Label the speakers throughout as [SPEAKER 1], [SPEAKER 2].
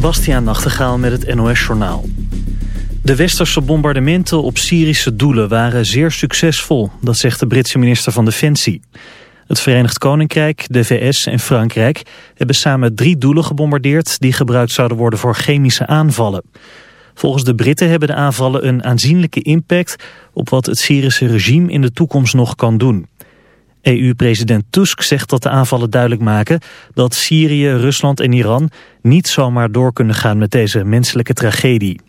[SPEAKER 1] Bastiaan Nachtegaal met het NOS-journaal. De westerse bombardementen op Syrische doelen waren zeer succesvol, dat zegt de Britse minister van Defensie. Het Verenigd Koninkrijk, de VS en Frankrijk hebben samen drie doelen gebombardeerd die gebruikt zouden worden voor chemische aanvallen. Volgens de Britten hebben de aanvallen een aanzienlijke impact op wat het Syrische regime in de toekomst nog kan doen. EU-president Tusk zegt dat de aanvallen duidelijk maken dat Syrië, Rusland en Iran niet zomaar door kunnen gaan met deze menselijke tragedie.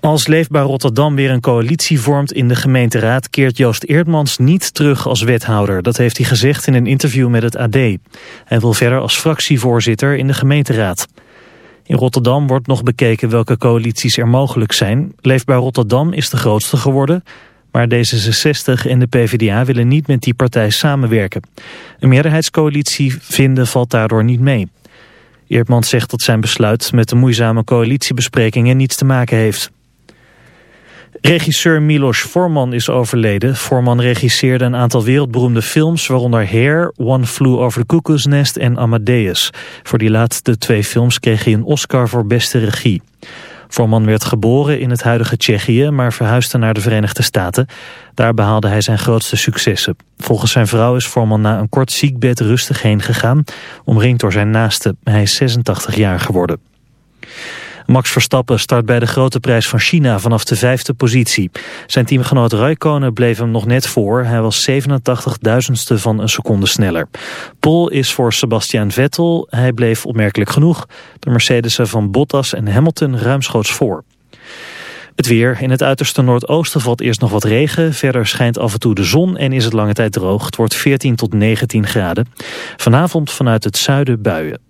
[SPEAKER 1] Als Leefbaar Rotterdam weer een coalitie vormt in de gemeenteraad... keert Joost Eerdmans niet terug als wethouder. Dat heeft hij gezegd in een interview met het AD. Hij wil verder als fractievoorzitter in de gemeenteraad. In Rotterdam wordt nog bekeken welke coalities er mogelijk zijn. Leefbaar Rotterdam is de grootste geworden... maar D66 en de PvdA willen niet met die partij samenwerken. Een meerderheidscoalitie vinden valt daardoor niet mee. Eerdmans zegt dat zijn besluit met de moeizame coalitiebesprekingen niets te maken heeft. Regisseur Milos Forman is overleden. Forman regisseerde een aantal wereldberoemde films... waaronder Hair, One Flew Over the Cuckoo's Nest en Amadeus. Voor die laatste twee films kreeg hij een Oscar voor beste regie. Forman werd geboren in het huidige Tsjechië... maar verhuisde naar de Verenigde Staten. Daar behaalde hij zijn grootste successen. Volgens zijn vrouw is Forman na een kort ziekbed rustig heen gegaan... omringd door zijn naasten. Hij is 86 jaar geworden. Max Verstappen start bij de grote prijs van China vanaf de vijfde positie. Zijn teamgenoot Raikkonen bleef hem nog net voor. Hij was 87 duizendste van een seconde sneller. Pol is voor Sebastian Vettel. Hij bleef opmerkelijk genoeg. De Mercedesen van Bottas en Hamilton ruimschoots voor. Het weer. In het uiterste noordoosten valt eerst nog wat regen. Verder schijnt af en toe de zon en is het lange tijd droog. Het wordt 14 tot 19 graden. Vanavond vanuit het zuiden buien.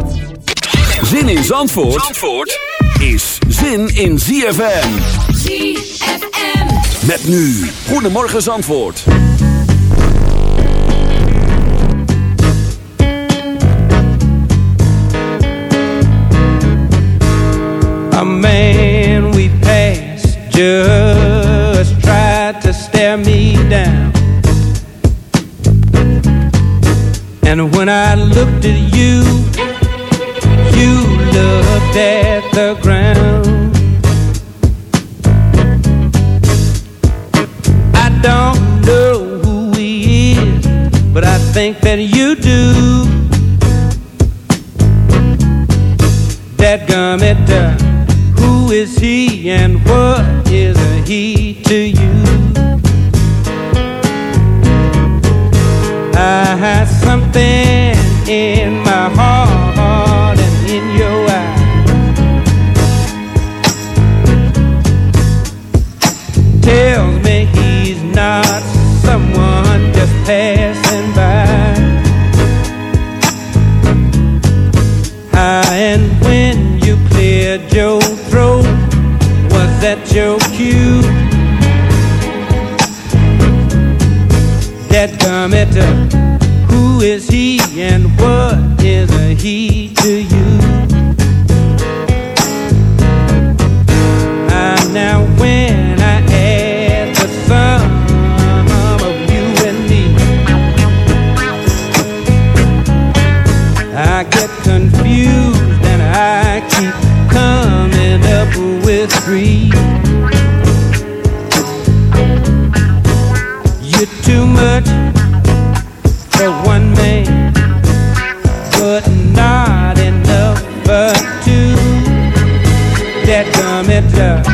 [SPEAKER 2] Zin in Zandvoort, Zandvoort is zin in ZFM.
[SPEAKER 3] ZFM.
[SPEAKER 2] Met nu, Goedemorgen Zandvoort.
[SPEAKER 4] A man we passed just tried to stare me down. And when I looked at you, you looked at the ground. I don't know who he is, but I think that you do. That gummit, who is he and what is he to you? I have something in
[SPEAKER 5] mamete. Yeah.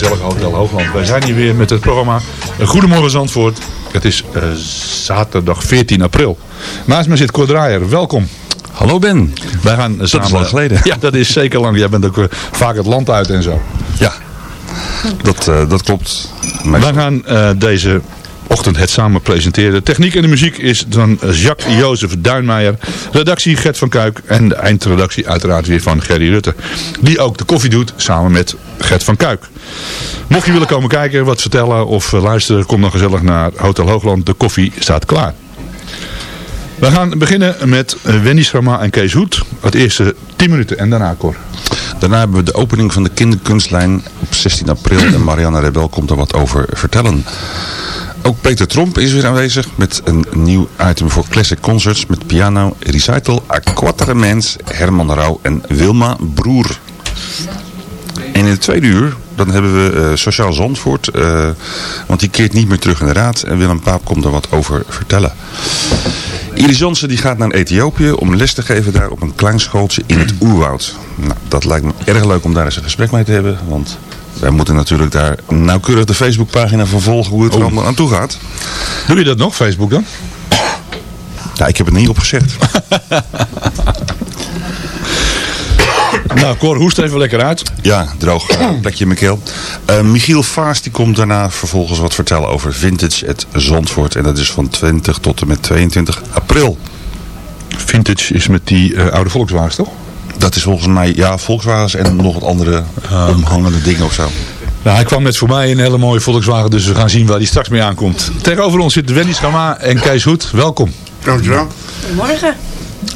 [SPEAKER 5] Gezellige Hotel Hoogland. Wij zijn hier weer met het programma eh, Goedemorgen Zandvoort. Het is eh, zaterdag 14 april. Naast me zit Cor Draaier. Welkom.
[SPEAKER 6] Hallo Ben.
[SPEAKER 5] Wij gaan
[SPEAKER 6] Dat
[SPEAKER 5] samen...
[SPEAKER 6] is lang geleden.
[SPEAKER 5] Ja, dat is zeker lang. Jij bent ook eh, vaak het land uit en zo.
[SPEAKER 6] Ja, dat, dat klopt.
[SPEAKER 5] Wij gaan deze ochtend het samen presenteren. Techniek en de muziek is van Jacques-Jozef Duinmeijer. Redactie Gert van Kuik. En de eindredactie uiteraard weer van Gerry Rutte. Die ook de koffie doet samen met Gert van Kuik. Mocht je willen komen kijken, wat vertellen of eh, luisteren, kom dan gezellig naar Hotel Hoogland. De koffie staat klaar. We gaan beginnen met eh, Wendy Schrama en Kees Hoet. Het eerste 10 minuten en daarna Cor.
[SPEAKER 6] Daarna hebben we de opening van de kinderkunstlijn op 16 april. En Marianne Rebel komt er wat over vertellen. Ook Peter Tromp is weer aanwezig met een nieuw item voor Classic Concerts met piano, recital, aquaterements, Herman Rauw en Wilma Broer. En in het tweede uur, dan hebben we eh, Sociaal Zandvoort, eh, want die keert niet meer terug in de raad. En Willem Paap komt er wat over vertellen. Iris Jansen die gaat naar Ethiopië om les te geven daar op een klein schooltje in het oerwoud. Nou, dat lijkt me erg leuk om daar eens een gesprek mee te hebben, want wij moeten natuurlijk daar nauwkeurig de Facebookpagina van volgen hoe het er allemaal aan toe gaat.
[SPEAKER 5] Doe je dat nog, Facebook dan?
[SPEAKER 6] Ja, ik heb het niet opgezegd.
[SPEAKER 5] Nou, Cor, hoest even lekker uit.
[SPEAKER 6] Ja, droog plekje in mijn keel. Eh, Michiel Vaas die komt daarna vervolgens wat vertellen over Vintage at Zandvoort. En dat is van 20 tot en met 22 april.
[SPEAKER 5] Vintage is met die eh, oude Volkswagens, toch?
[SPEAKER 6] Dat is volgens mij, ja, Volkswagens en nog wat andere omhangende dingen of zo.
[SPEAKER 5] Nou, hij kwam net voor mij in een hele mooie Volkswagen, dus we gaan zien waar hij straks mee aankomt. Tegenover ons zitten Wendy Schama en Kees Hoed. Welkom.
[SPEAKER 7] Dankjewel.
[SPEAKER 8] Morgen.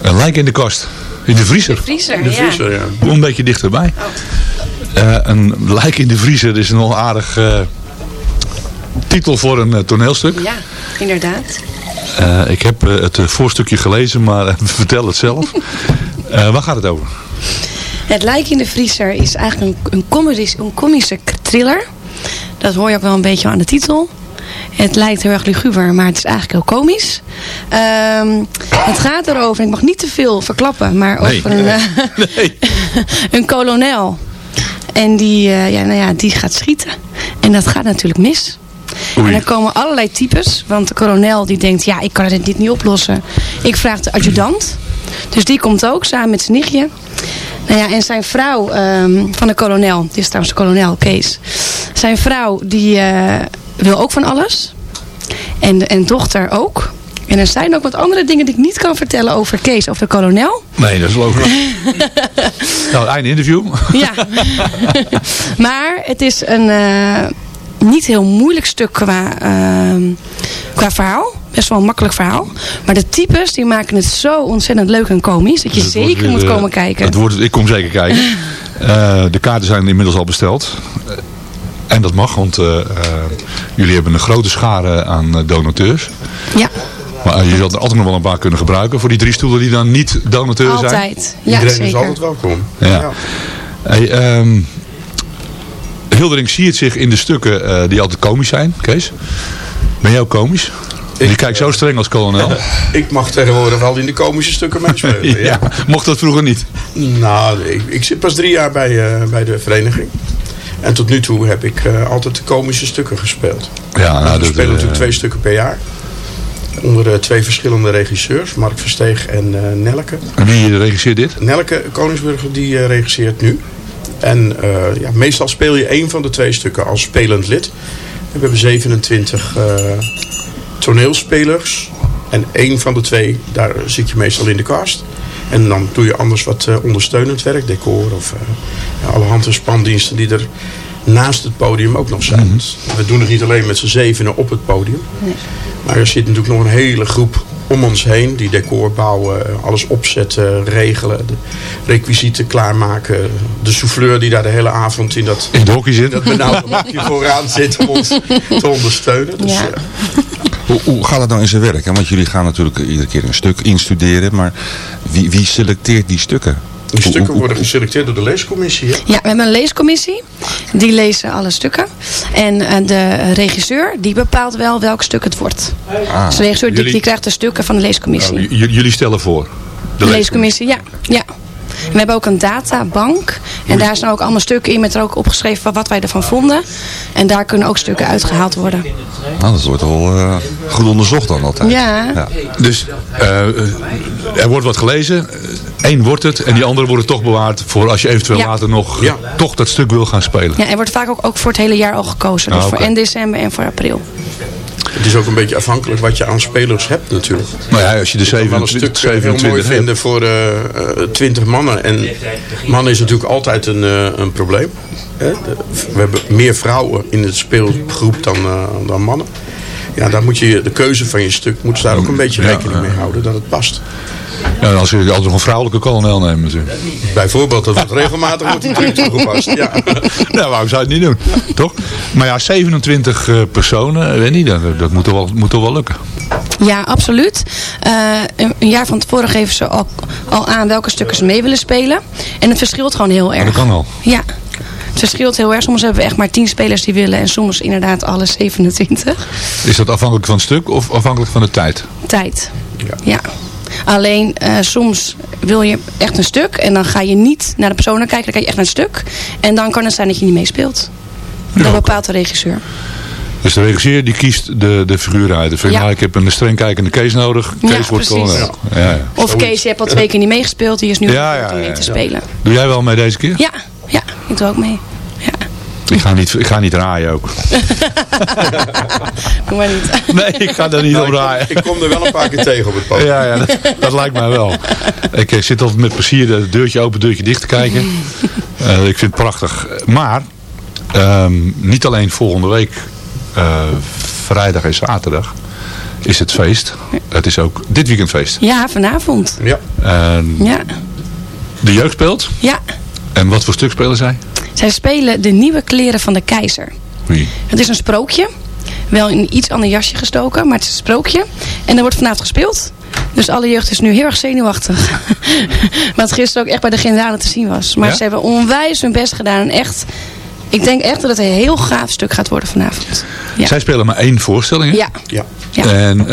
[SPEAKER 5] Een lijk in de kast. In de vriezer.
[SPEAKER 8] Vriezer,
[SPEAKER 7] De vriezer, ja.
[SPEAKER 5] Kom een beetje dichterbij. Eh, een lijk in de vriezer is een nog aardig eh, titel voor een eh, toneelstuk.
[SPEAKER 8] Ja, inderdaad.
[SPEAKER 5] Eh, ik heb eh, het eh, voorstukje gelezen, maar vertel het zelf. Waar gaat het over?
[SPEAKER 8] Het lijk in de vriezer is eigenlijk een, een, een komische thriller. Dat hoor je ook wel een beetje aan de titel. Het lijkt heel erg luguber, maar het is eigenlijk heel komisch. Ehm, het gaat erover, ik mag niet te veel verklappen, maar
[SPEAKER 5] Nee.
[SPEAKER 8] over een, eh, een kolonel. En die, ja, nou ja, die gaat schieten. En dat gaat natuurlijk mis. En er komen allerlei types. Want de kolonel die denkt, ja, ik kan dit, dit niet oplossen. Ik vraag de adjudant. Dus die komt ook, samen met zijn nichtje. Nou ja, en zijn vrouw ehm, van de kolonel, dit is trouwens de kolonel, Kees. Zijn vrouw, die eh, wil ook van alles. En, en dochter ook. En er zijn ook wat andere dingen die ik niet kan vertellen over Kees of de kolonel.
[SPEAKER 5] Nee, dat is logisch. nou, einde interview.
[SPEAKER 8] Ja. maar het is een, eh, niet heel moeilijk stuk qua, ehm, qua verhaal. Best wel een makkelijk verhaal. Maar de types die maken het zo ontzettend leuk en komisch. Dat je
[SPEAKER 5] Dus
[SPEAKER 8] zeker
[SPEAKER 5] weer,
[SPEAKER 8] moet
[SPEAKER 5] eh,
[SPEAKER 8] komen kijken.
[SPEAKER 5] Het wordt, ik kom zeker kijken. Eh, de kaarten zijn inmiddels al besteld. Eh, en dat mag, want eh, eh, jullie hebben een grote schare aan eh, donateurs.
[SPEAKER 8] Ja,
[SPEAKER 5] Maar eh, je zal er altijd nog wel een paar kunnen gebruiken voor die drie stoelen die dan niet donateur zijn.
[SPEAKER 8] altijd. Ja,
[SPEAKER 7] Iedereen
[SPEAKER 8] zeker.
[SPEAKER 7] is altijd welkom.
[SPEAKER 5] Ja. Hey, ehm, Hildering siert zich in de stukken eh, die altijd komisch zijn. Kees, ben jij ook komisch? je kijkt zo streng als kolonel.
[SPEAKER 7] Ik mag tegenwoordig al in de komische stukken meespelen. ja.
[SPEAKER 5] ja, mocht dat vroeger niet?
[SPEAKER 7] Nou, ik, ik zit pas drie jaar bij, eh, bij de vereniging. En tot nu toe heb ik eh, altijd de komische stukken gespeeld.
[SPEAKER 5] Ja, nou,
[SPEAKER 7] we spelen
[SPEAKER 5] eh,
[SPEAKER 7] natuurlijk twee stukken per jaar. Onder eh, twee verschillende regisseurs, Mark Versteeg en eh, Nelke.
[SPEAKER 5] En wie regisseert dit?
[SPEAKER 7] Nelke Koningsburger die eh, regisseert nu. En eh, ja, meestal speel je één van de twee stukken als spelend lid. We hebben 27 eh, toneelspelers. En één van de twee, daar zit je meestal in de cast. En dan doe je anders wat eh, ondersteunend werk, decor of eh, ja, alle hand- en spandiensten die er naast het podium ook nog zijn. Dus We doen het niet alleen met z'n zevenen op het podium. Maar er zit natuurlijk nog een hele groep om ons heen. Die decor bouwen, alles opzetten, regelen. De requisieten klaarmaken. De souffleur die daar de hele avond in dat,
[SPEAKER 5] In het hockey zit.
[SPEAKER 7] dat benauwde bakje vooraan zit om ons te ondersteunen. Dus,
[SPEAKER 8] Ja.
[SPEAKER 6] Hoe, hoe gaat het nou in zijn werk? hè? Want jullie gaan natuurlijk iedere keer een stuk instuderen. Maar wie, wie selecteert die stukken?
[SPEAKER 7] Die stukken worden geselecteerd door de leescommissie. Hè?
[SPEAKER 8] Ja, we hebben een leescommissie. Die lezen alle stukken. En eh, de regisseur die bepaalt wel welk stuk het wordt.
[SPEAKER 6] Ah.
[SPEAKER 8] Dus de regisseur die,
[SPEAKER 5] Jullie-
[SPEAKER 8] die krijgt de stukken van de leescommissie.
[SPEAKER 5] J- jullie stellen voor.
[SPEAKER 8] de leescommissie, ja. ja. En we hebben ook een databank. En daar staan ook allemaal stukken in met er ook opgeschreven wat wij ervan vonden. En daar kunnen ook stukken uitgehaald worden.
[SPEAKER 6] Nou, dat wordt wel eh, goed onderzocht dan altijd.
[SPEAKER 8] Ja.
[SPEAKER 5] Dus eh, er wordt wat gelezen. Eén wordt het en die andere wordt toch bewaard voor als je eventueel
[SPEAKER 8] Ja.
[SPEAKER 5] later nog
[SPEAKER 7] Ja.
[SPEAKER 5] toch dat stuk wil gaan spelen.
[SPEAKER 8] Ja, er wordt vaak ook, ook voor het hele jaar al gekozen. Dus
[SPEAKER 5] Ah, oké.
[SPEAKER 8] voor en december en voor april.
[SPEAKER 7] Het is ook een beetje afhankelijk wat je aan spelers hebt natuurlijk.
[SPEAKER 5] Maar ja, als je de
[SPEAKER 7] Je kan wel een
[SPEAKER 5] 27,
[SPEAKER 7] stuk eh, heel mooi
[SPEAKER 5] 27 hebt.
[SPEAKER 7] vinden voor eh, eh, 20 mannen. En mannen is natuurlijk altijd een, eh, een probleem. Hè? We hebben meer vrouwen in het speelgroep dan, eh, dan mannen. Ja, daar moet je de keuze van je stuk moet daar ook een beetje rekening mee houden dat het past.
[SPEAKER 5] Ja, als je altijd nog een vrouwelijke kolonel neemt natuurlijk.
[SPEAKER 7] Bijvoorbeeld, dat wordt regelmatig wordt natuurlijk toegepast. Ja.
[SPEAKER 5] nou, waarom zou je het niet doen? Toch? Maar ja, 27 eh, personen, weet niet, dat, dat moet, toch wel, moet toch wel lukken.
[SPEAKER 8] Ja, absoluut. Eh, een, jaar van tevoren geven ze al, al aan welke stukken ze mee willen spelen. En het verschilt gewoon heel erg.
[SPEAKER 5] dat kan al.
[SPEAKER 8] Ja. Het verschilt heel erg. Soms hebben we echt maar 10 spelers die willen. En soms inderdaad alle 27.
[SPEAKER 5] Is dat afhankelijk van het stuk of afhankelijk van de tijd?
[SPEAKER 8] Tijd. Ja. Alleen eh, soms wil je echt een stuk. En dan ga je niet naar de personen kijken. Dan kijk je echt naar een stuk. En dan kan het zijn dat je niet meespeelt. Dat bepaalt de regisseur.
[SPEAKER 5] Dus de regisseur die kiest de, de figuur uit. De van,
[SPEAKER 8] Ja.
[SPEAKER 5] nou, ik heb een streng kijkende Kees nodig. Kees
[SPEAKER 8] Ja,
[SPEAKER 5] wordt
[SPEAKER 8] precies.
[SPEAKER 5] Ja, ja.
[SPEAKER 8] Of Kees, je hebt al twee keer niet meegespeeld. Die is nu
[SPEAKER 5] Ja,
[SPEAKER 8] ja,
[SPEAKER 5] ja,
[SPEAKER 8] om mee
[SPEAKER 5] ja,
[SPEAKER 8] te
[SPEAKER 5] ja.
[SPEAKER 8] spelen.
[SPEAKER 5] Doe jij wel mee deze keer?
[SPEAKER 8] Ja, ja, ik doe ook mee.
[SPEAKER 5] Ik ga niet, ik ga niet raaien ook.
[SPEAKER 8] Doe maar niet.
[SPEAKER 5] Nee, ik ga daar niet
[SPEAKER 7] Nou,
[SPEAKER 5] op
[SPEAKER 7] ik, kom,
[SPEAKER 5] raaien.
[SPEAKER 7] ik kom er wel een paar keer tegen op het podium.
[SPEAKER 5] Ja, ja dat, dat lijkt mij wel. Ik eh, zit altijd met plezier het deurtje open, deurtje dicht te kijken. Eh, ik vind het prachtig. Maar, ehm, niet alleen volgende week, eh, vrijdag en zaterdag, is het feest. Het is ook dit weekend feest.
[SPEAKER 8] Ja, vanavond.
[SPEAKER 7] Ja.
[SPEAKER 8] Ja,
[SPEAKER 5] de jeugd speelt.
[SPEAKER 8] ja.
[SPEAKER 5] En wat voor stuk spelen zij?
[SPEAKER 8] Zij spelen de nieuwe kleren van de keizer.
[SPEAKER 5] Wie?
[SPEAKER 8] Het is een sprookje. Wel in een iets ander jasje gestoken, maar het is een sprookje. En er wordt vanavond gespeeld. Dus alle jeugd is nu heel erg zenuwachtig. Wat gisteren ook echt bij de generale te zien was. Maar
[SPEAKER 5] Ja?
[SPEAKER 8] ze hebben onwijs hun best gedaan. En echt, ik denk echt dat het een heel gaaf stuk gaat worden vanavond. Ja.
[SPEAKER 5] Zij spelen maar één voorstelling. hè?
[SPEAKER 8] Ja.
[SPEAKER 7] Ja.
[SPEAKER 8] Ja.
[SPEAKER 5] En eh,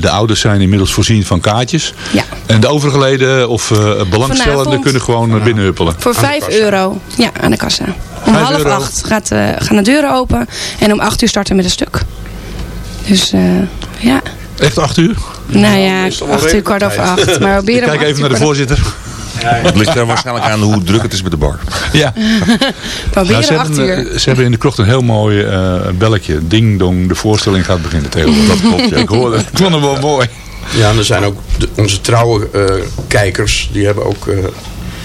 [SPEAKER 5] de ouders zijn inmiddels voorzien van kaartjes.
[SPEAKER 8] Ja.
[SPEAKER 5] En de overige leden of eh, belangstellenden
[SPEAKER 8] Vanavond.
[SPEAKER 5] kunnen gewoon naar binnen huppelen.
[SPEAKER 8] Voor 5 euro. Ja, aan de kassa. Om
[SPEAKER 5] Vijf
[SPEAKER 8] half
[SPEAKER 5] euro.
[SPEAKER 8] acht gaat, eh, gaan de deuren open. En om acht uur starten met een stuk. Dus eh, ja.
[SPEAKER 5] Echt acht uur?
[SPEAKER 8] Nou ja, acht uur kwart over acht. Maar we proberen
[SPEAKER 5] kijk even naar de voorzitter.
[SPEAKER 6] Het ligt er waarschijnlijk aan hoe druk het is met de bar.
[SPEAKER 5] Ja.
[SPEAKER 8] Proberen
[SPEAKER 5] Nou, ze,
[SPEAKER 8] acht
[SPEAKER 5] hebben,
[SPEAKER 8] uur.
[SPEAKER 5] ze hebben in de krocht een heel mooi eh, belletje. Ding dong, de voorstelling gaat beginnen. Tegenwoordig. Dat klopt. Ja. Ik hoorde het. Ik vond hem wel mooi.
[SPEAKER 7] Ja, en er zijn ook de- onze trouwe eh, kijkers, die hebben ook eh,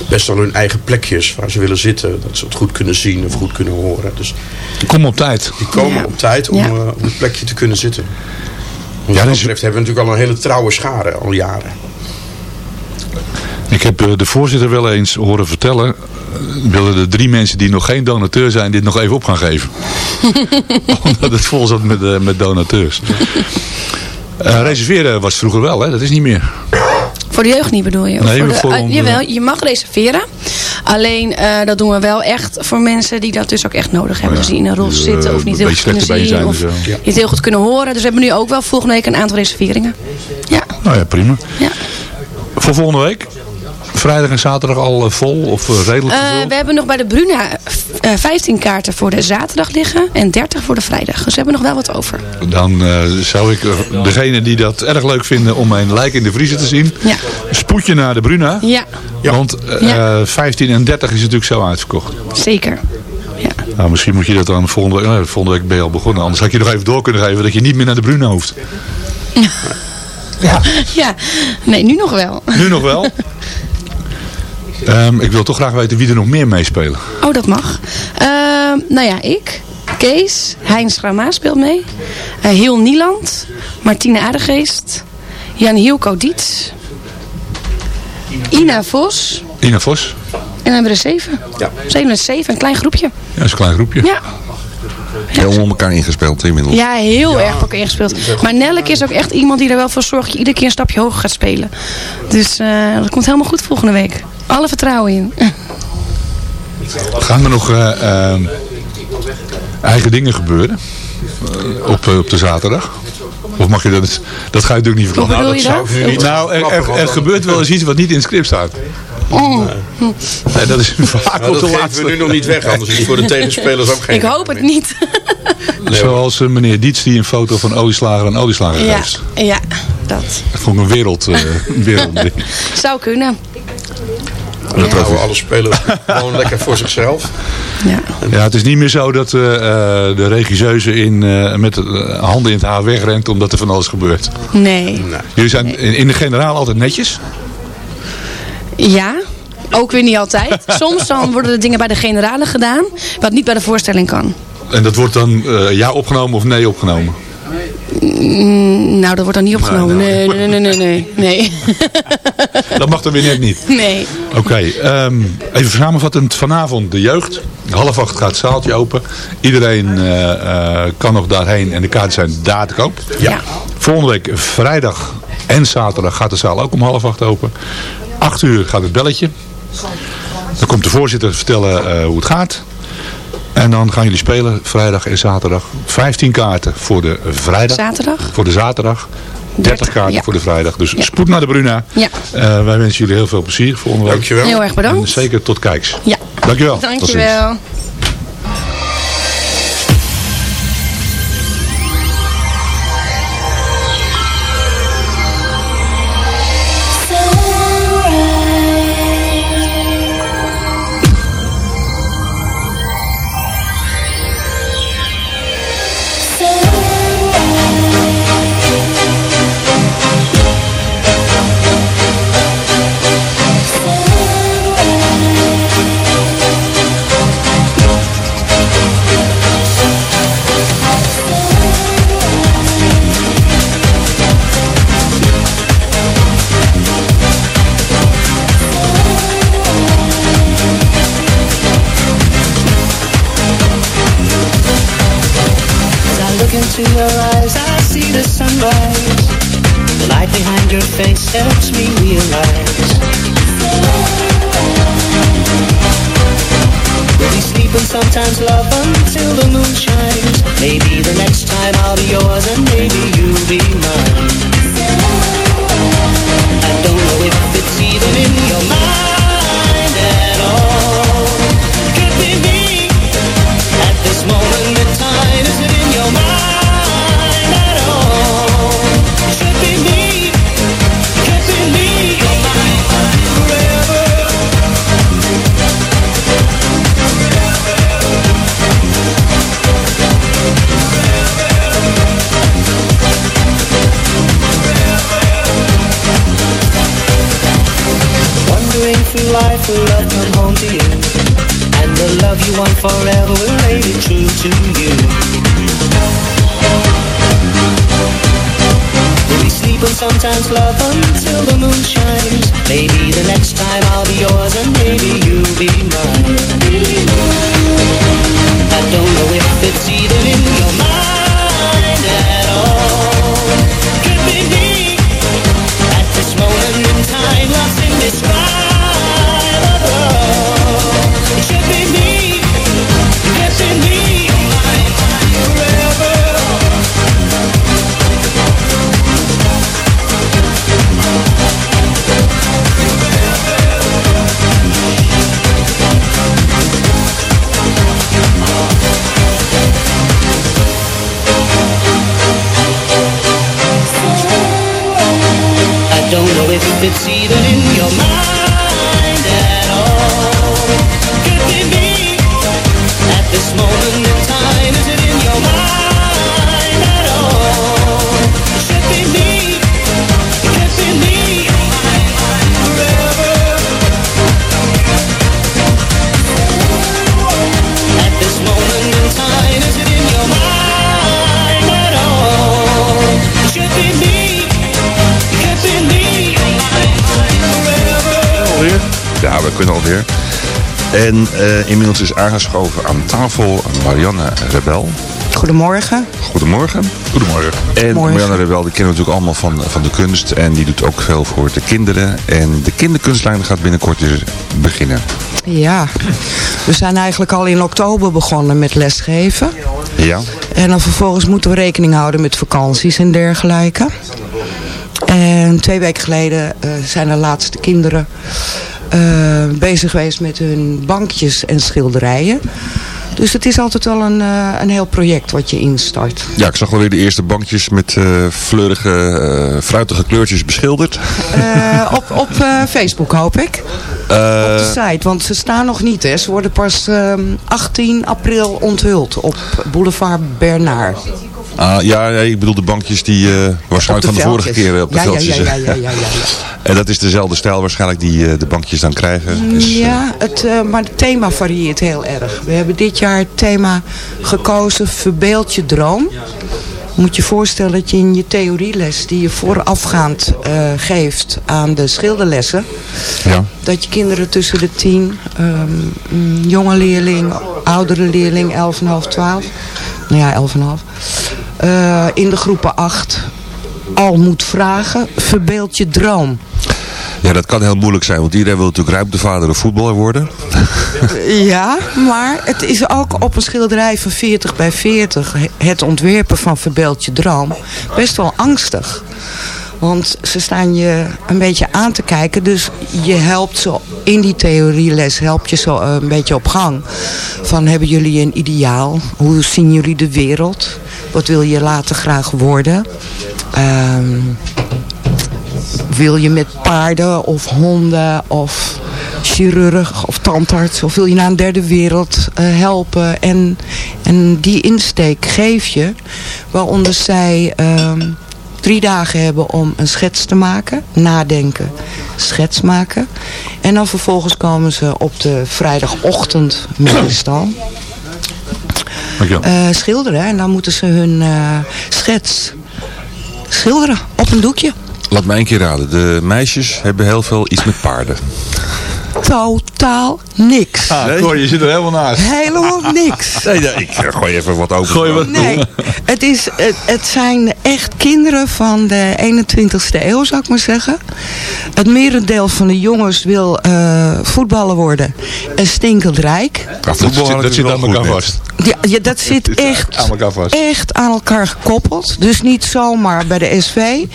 [SPEAKER 7] best wel hun eigen plekjes waar ze willen zitten. Dat ze het goed kunnen zien of goed kunnen horen. Dus
[SPEAKER 5] Kom op tijd.
[SPEAKER 7] die komen
[SPEAKER 8] Ja.
[SPEAKER 7] op tijd om
[SPEAKER 8] Ja.
[SPEAKER 7] op het plekje te kunnen zitten. Wat
[SPEAKER 5] Ja,
[SPEAKER 7] dat
[SPEAKER 5] dus-
[SPEAKER 7] betreft hebben we natuurlijk al een hele trouwe schare al jaren.
[SPEAKER 5] Ik heb eh, de voorzitter wel eens horen vertellen. eh, willen de drie mensen die nog geen donateur zijn dit nog even op gaan geven. Omdat het vol zat met, eh, met donateurs. Eh, reserveren was vroeger wel, hè? dat is niet meer.
[SPEAKER 8] Voor de jeugd niet bedoel je?
[SPEAKER 5] Nee,
[SPEAKER 8] voor de,
[SPEAKER 5] voor
[SPEAKER 8] ah, jawel, je mag reserveren. Alleen eh, dat doen we wel echt voor mensen die dat dus ook echt nodig hebben.
[SPEAKER 5] Oh ja.
[SPEAKER 8] Dus die in een rol zitten of niet heel goed kunnen zien.
[SPEAKER 5] zijn
[SPEAKER 8] Of
[SPEAKER 5] en zo.
[SPEAKER 8] niet heel goed kunnen horen. Dus we hebben nu ook wel volgende week een aantal reserveringen. Ja,
[SPEAKER 5] Nou ja, prima.
[SPEAKER 8] ja.
[SPEAKER 5] Voor volgende week? Vrijdag en zaterdag al eh, vol of eh, redelijk
[SPEAKER 8] Eh,
[SPEAKER 5] gevuld?
[SPEAKER 8] we hebben nog bij de Bruna eh, 15 kaarten voor de zaterdag liggen. En 30 voor de vrijdag. Dus we hebben nog wel wat over.
[SPEAKER 5] Dan eh, zou ik eh, degene die dat erg leuk vinden om mijn lijk in de vriezer te zien.
[SPEAKER 8] Ja.
[SPEAKER 5] Spoed je naar de Bruna.
[SPEAKER 8] Ja,
[SPEAKER 5] Want eh,
[SPEAKER 8] Ja.
[SPEAKER 5] 15 en 30 is natuurlijk zo uitverkocht.
[SPEAKER 8] zeker. Ja.
[SPEAKER 5] Nou, misschien moet je dat dan volgende week... nou, volgende week ben je al begonnen. Anders had je nog even door kunnen geven dat je niet meer naar de Bruna hoeft.
[SPEAKER 8] ja, nee, nu nog wel.
[SPEAKER 5] Nu nog wel. Ehm, ik wil toch graag weten wie er nog meer meespelen.
[SPEAKER 8] Oh, dat mag. Ehm, nou ja, ik, Kees, Heinz Grama speelt mee. Eh Heel Nieland, Martine Aardegeest, Jan Hielko Diets, Ina Vos.
[SPEAKER 5] Ina Vos.
[SPEAKER 8] En dan hebben we er zeven.
[SPEAKER 7] Ja.
[SPEAKER 8] Zeven is zeven, een klein groepje.
[SPEAKER 5] Ja, dat is een klein groepje.
[SPEAKER 8] Ja,
[SPEAKER 6] Heel om elkaar ingespeeld inmiddels.
[SPEAKER 8] ja heel erg ook ingespeeld. Maar Nelleke is ook echt iemand die er wel voor zorgt dat je iedere keer een stapje hoger gaat spelen. Dus eh, dat komt helemaal goed volgende week. Alle vertrouwen in.
[SPEAKER 5] Gaan er nog eh, ehm, eigen dingen gebeuren? Eh, op, eh, op de zaterdag? Of mag je dat... Dat ga je natuurlijk niet verklappen.
[SPEAKER 8] je dat?
[SPEAKER 7] niet
[SPEAKER 5] Nou, er, er, er gebeurt wel eens iets wat niet in het script staat.
[SPEAKER 8] Oh.
[SPEAKER 5] Nee, dat is vaak op de
[SPEAKER 7] geven
[SPEAKER 5] laatste.
[SPEAKER 7] we nu nog niet weg, anders is het voor de tegenspelers ook geen...
[SPEAKER 8] Ik hoop het niet.
[SPEAKER 5] Zoals meneer Diets die een foto van olieslager en olieslager
[SPEAKER 8] Ja,
[SPEAKER 5] geeft.
[SPEAKER 8] ja, dat
[SPEAKER 5] Dat vond ik een wereld, eh, een wereldding.
[SPEAKER 8] zou kunnen.
[SPEAKER 7] Dan houden alle spelers gewoon lekker voor zichzelf.
[SPEAKER 8] Ja.
[SPEAKER 5] Ja, het is niet meer zo dat eh, eh, de regisseuse in, eh, met de handen in het haar wegrent omdat er van alles gebeurt.
[SPEAKER 8] Nee.
[SPEAKER 5] Jullie zijn in, in de generaal altijd netjes.
[SPEAKER 8] Ja, ook weer niet altijd. Soms dan worden de dingen bij de generalen gedaan, wat niet bij de voorstelling kan.
[SPEAKER 5] En dat wordt dan eh, ja opgenomen of nee opgenomen.
[SPEAKER 8] Mm, nou, dat wordt dan niet opgenomen. Nee, nee, nee, nee, nee. Nee.
[SPEAKER 5] Dat mag dan weer net niet.
[SPEAKER 8] nee.
[SPEAKER 5] Oké, ehm, even samenvattend. Vanavond de jeugd. Half acht gaat het zaaltje open. Iedereen eh, eh, kan nog daarheen en de kaarten zijn daar te koop.
[SPEAKER 8] Ja.
[SPEAKER 5] Volgende week vrijdag en zaterdag gaat de zaal ook om half acht open. Acht uur gaat het belletje. Dan komt de voorzitter vertellen eh, hoe het gaat. En dan gaan jullie spelen vrijdag en zaterdag. 15 kaarten voor de vrijdag.
[SPEAKER 8] Zaterdag?
[SPEAKER 5] Voor de zaterdag. 30 kaarten
[SPEAKER 8] ja.
[SPEAKER 5] voor de vrijdag. Dus
[SPEAKER 8] Ja.
[SPEAKER 5] spoed naar de Bruna.
[SPEAKER 8] Ja.
[SPEAKER 5] Eh, wij wensen jullie heel veel plezier volgende week.
[SPEAKER 7] Dankjewel.
[SPEAKER 8] Heel erg bedankt.
[SPEAKER 5] En zeker tot kijks.
[SPEAKER 8] Ja.
[SPEAKER 5] Dankjewel. Tot ziens.
[SPEAKER 8] Dankjewel.
[SPEAKER 9] Into your eyes, I see the sunrise. The light behind your face helps me realize. We'll be sleeping sometimes, love, until the moon shines. Maybe the next time I'll be yours and maybe you'll be mine. I don't know if it's even in your mind life will love come home to you. And the love you want forever will lay it true to you. We sleep and sometimes love until the moon shines. Maybe the next time I'll be yours and maybe you'll be mine. I don't know if it's even in your mind at all. It's even
[SPEAKER 6] kunnen alweer. En eh, inmiddels is aangeschoven aan tafel Marianne Rebel.
[SPEAKER 10] Goedemorgen.
[SPEAKER 6] Goedemorgen.
[SPEAKER 5] Goedemorgen.
[SPEAKER 6] En. Marianne Rebel, die kennen we natuurlijk allemaal van, van de kunst. En die doet ook veel voor de kinderen. En de kinderkunstlijn gaat binnenkort weer beginnen.
[SPEAKER 10] Ja, we zijn eigenlijk al in oktober begonnen met lesgeven.
[SPEAKER 6] Ja.
[SPEAKER 10] En dan vervolgens moeten we rekening houden met vakanties en dergelijke. En twee weken geleden eh, zijn de laatste kinderen eh, bezig geweest met hun bankjes en schilderijen. Dus het is altijd wel een, eh, een heel project wat je instart.
[SPEAKER 6] Ja, ik zag alweer de eerste bankjes met eh fleurige, fruitige kleurtjes beschilderd.
[SPEAKER 10] Op op Facebook hoop ik. Op de site, want ze staan nog niet. Hè. Ze worden pas ehm, 18 april onthuld op Boulevard Bernard.
[SPEAKER 6] Ah, ja, nee, ik bedoel de bankjes die eh, waarschijnlijk van de vorige keer op de
[SPEAKER 10] ja, ja,
[SPEAKER 6] veldjes.
[SPEAKER 10] ja, ja,
[SPEAKER 6] eh.
[SPEAKER 10] ja, ja, ja, ja.
[SPEAKER 6] En dat is dezelfde stijl waarschijnlijk die eh, de bankjes dan krijgen. Dus, eh,
[SPEAKER 10] Ja, het, eh, maar het thema varieert heel erg. We hebben dit jaar het thema gekozen Verbeeld je droom. Moet je voorstellen dat je in je theorieles die je voorafgaand eh, geeft aan de schilderlessen.
[SPEAKER 6] Ja.
[SPEAKER 10] Dat je kinderen tussen de 10, ehm, een jonge leerling, oudere leerling, 11,5, 12. Nou ja, 11,5. Eh in de groepen 8 al moet vragen, verbeeld je droom.
[SPEAKER 6] ja, dat kan heel moeilijk zijn, want iedereen wil natuurlijk ruimtevader of voetballer worden.
[SPEAKER 10] Ja, maar het is ook op een schilderij van 40 bij 40, het ontwerpen van Verbeeld je droom, best wel angstig. Want ze staan je een beetje aan te kijken. Dus je helpt ze in die theorieles, help je ze eh, een beetje op gang. Van hebben jullie een ideaal? Hoe zien jullie de wereld? Wat wil je later graag worden? Ehm, wil je met paarden of honden of chirurg of tandarts of wil je naar een derde wereld eh, helpen? En, en die insteek geef je waaronder zij ehm, drie dagen hebben om een schets te maken nadenken, schets maken. En dan vervolgens komen ze op de vrijdagochtend meestal schilderen en dan moeten ze hun eh, schets schilderen op een doekje
[SPEAKER 6] Laat me één keer raden. De meisjes hebben heel veel iets met paarden.
[SPEAKER 10] Totaal niks.
[SPEAKER 5] Ah, Cor, je zit er helemaal naast.
[SPEAKER 10] Helemaal niks.
[SPEAKER 6] Nee, nee, ik eh, gooi even wat open.
[SPEAKER 5] Gooi wat
[SPEAKER 10] Nee, het, is, het, het zijn echt kinderen van de 21ste eeuw, zou ik maar zeggen. Het merendeel van de jongens wil eh, voetballer worden. En stinkend rijk.
[SPEAKER 6] Ja, voetbal
[SPEAKER 5] dat zit aan elkaar vast.
[SPEAKER 10] Ja, ja, dat zit echt,
[SPEAKER 5] Aan elkaar vast.
[SPEAKER 10] echt aan elkaar gekoppeld. Dus niet zomaar bij de SV.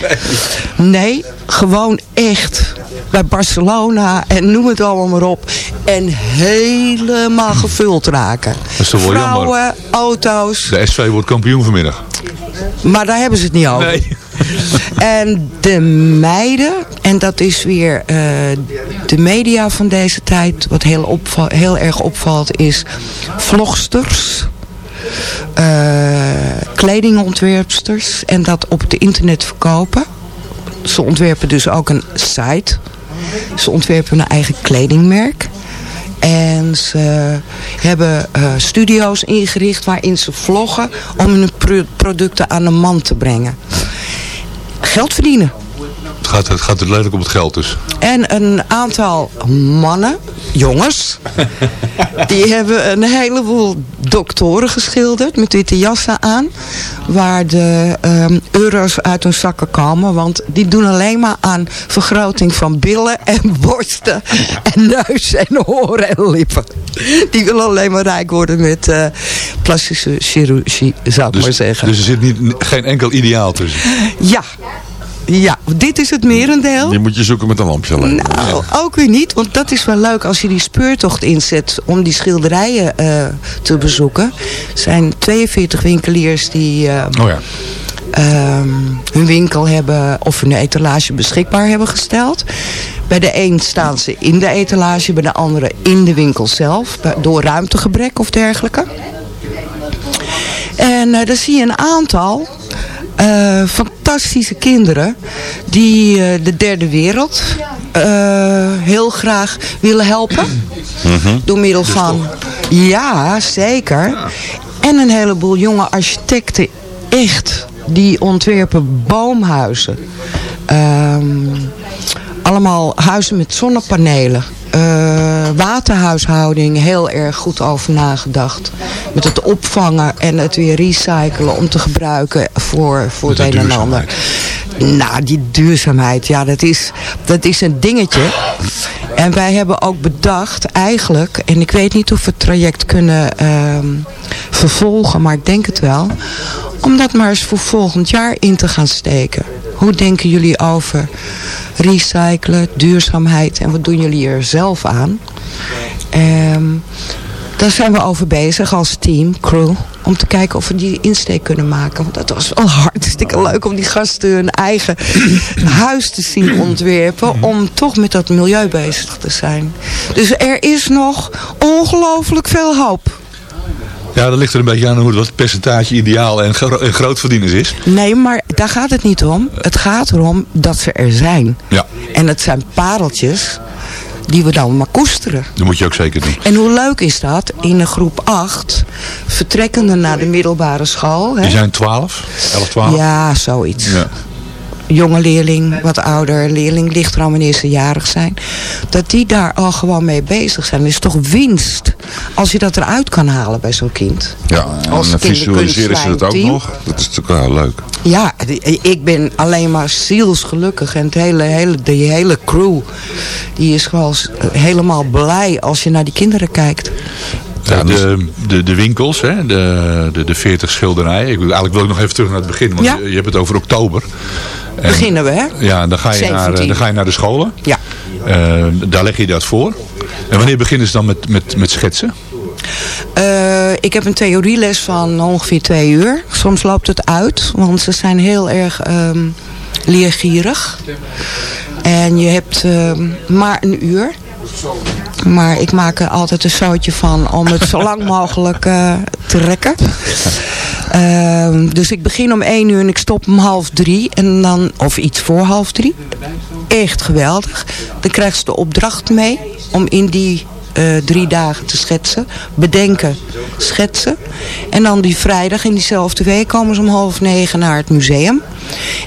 [SPEAKER 10] Nee, gewoon echt bij Barcelona en noem het allemaal maar op. En helemaal gevuld raken.
[SPEAKER 5] Dat is toch wel jammer.
[SPEAKER 10] Vrouwen, auto's.
[SPEAKER 5] De SV wordt kampioen vanmiddag.
[SPEAKER 10] Maar daar hebben ze het niet over.
[SPEAKER 5] Nee.
[SPEAKER 10] En de meiden, en dat is weer eh, de media van deze tijd, wat heel, opval, heel erg opvalt, is vlogsters, eh, kledingontwerpsters en dat op het internet verkopen. Ze ontwerpen dus ook een site. Ze ontwerpen een eigen kledingmerk. En ze hebben eh, studio's ingericht waarin ze vloggen om hun pro- producten aan de man te brengen. Geld verdienen.
[SPEAKER 5] Het gaat, het gaat er letterlijk om het geld dus.
[SPEAKER 10] En een aantal mannen, jongens, die hebben een heleboel doktoren geschilderd met witte jassen aan. Waar de ehm, euro's uit hun zakken komen. Want die doen alleen maar aan vergroting van billen en borsten en neus en oren en lippen. Die willen alleen maar rijk worden met eh, plastische chirurgie, zou ik maar zeggen.
[SPEAKER 5] Dus er zit niet, geen enkel ideaal tussen.
[SPEAKER 10] Ja. Ja, dit is het merendeel.
[SPEAKER 6] Die moet je zoeken met een lampje alleen.
[SPEAKER 10] Nou, ook weer niet, want dat is wel leuk als je die speurtocht inzet om die schilderijen eh, te bezoeken. Er zijn 42 winkeliers die eh,
[SPEAKER 5] Oh ja.
[SPEAKER 10] ehm, hun winkel hebben of hun etalage beschikbaar hebben gesteld. Bij de een staan ze in de etalage, bij de andere in de winkel zelf, door ruimtegebrek of dergelijke. En eh dan zie je een aantal eh, fantastische kinderen die eh, de derde wereld eh, heel graag willen helpen. Door middel van, ja zeker. En een heleboel jonge architecten, echt, die ontwerpen boomhuizen. Ehm, allemaal huizen met zonnepanelen. Eh, waterhuishouding, heel erg goed over nagedacht. Met het opvangen en het weer recyclen om te gebruiken voor, voor het een en ander. Nou, die duurzaamheid, ja, dat is, dat is een dingetje. En wij hebben ook bedacht, eigenlijk, en ik weet niet of we het traject kunnen ehm, vervolgen, maar ik denk het wel. Om dat maar eens voor volgend jaar in te gaan steken. Hoe denken jullie over recyclen, duurzaamheid en wat doen jullie er zelf aan? Ehm, daar zijn we over bezig als team, crew. Om te kijken of we die insteek kunnen maken. Want dat was wel hartstikke leuk om die gasten hun eigen huis te zien ontwerpen. Om toch met dat milieu bezig te zijn. Dus er is nog ongelooflijk veel hoop.
[SPEAKER 5] Ja, dat ligt er een beetje aan hoe het percentage ideaal en, gro en grootverdieners is.
[SPEAKER 10] Nee, maar daar gaat het niet om. Het gaat erom dat ze er zijn.
[SPEAKER 5] Ja,
[SPEAKER 10] En het zijn pareltjes die we dan maar koesteren.
[SPEAKER 5] dat moet je ook zeker doen.
[SPEAKER 10] En hoe leuk is dat? In de groep 8, vertrekkende naar de middelbare school. Hè?
[SPEAKER 5] Die zijn 12, 11, 12.
[SPEAKER 10] Ja, zoiets.
[SPEAKER 5] Ja.
[SPEAKER 10] Jonge leerling, wat ouder leerling, ligt er al wanneer ze jarig zijn. Dat die daar al gewoon mee bezig zijn. Dat is toch winst als je dat eruit kan halen bij zo'n kind.
[SPEAKER 6] Ja, en
[SPEAKER 10] Als
[SPEAKER 6] dan visualiseren ze het ook nog. Dat is natuurlijk wel leuk.
[SPEAKER 10] Ja, ik ben alleen maar zielsgelukkig. En het hele, hele, die hele crew, die is gewoon helemaal blij als je naar die kinderen kijkt.
[SPEAKER 5] Ja, de, de, de winkels, hè, de, de, de 40 schilderijen. Ik, eigenlijk wil ik nog even terug naar het begin, want
[SPEAKER 10] Ja.
[SPEAKER 5] je, je hebt het over oktober. En-
[SPEAKER 10] Beginnen we, hè?
[SPEAKER 5] Ja, dan ga je, naar,
[SPEAKER 10] 17.
[SPEAKER 5] dan ga je naar de scholen.
[SPEAKER 10] Ja.
[SPEAKER 5] Eh, daar leg je dat voor. En wanneer beginnen ze dan met, met, met schetsen?
[SPEAKER 10] Eh, ik heb een theorieles van ongeveer twee uur. Soms loopt het uit, want ze zijn heel erg ehm, leergierig. En je hebt ehm, maar een uur. Maar ik maak er altijd een zoutje van om het zo lang mogelijk eh, te rekken. Ehm, dus ik begin om één uur en ik stop om half drie. En dan, of iets voor half drie. Echt geweldig. Dan krijgt ze de opdracht mee om in die eh, drie dagen te schetsen. Bedenken, schetsen. En dan die vrijdag in diezelfde week komen ze om half negen naar het museum.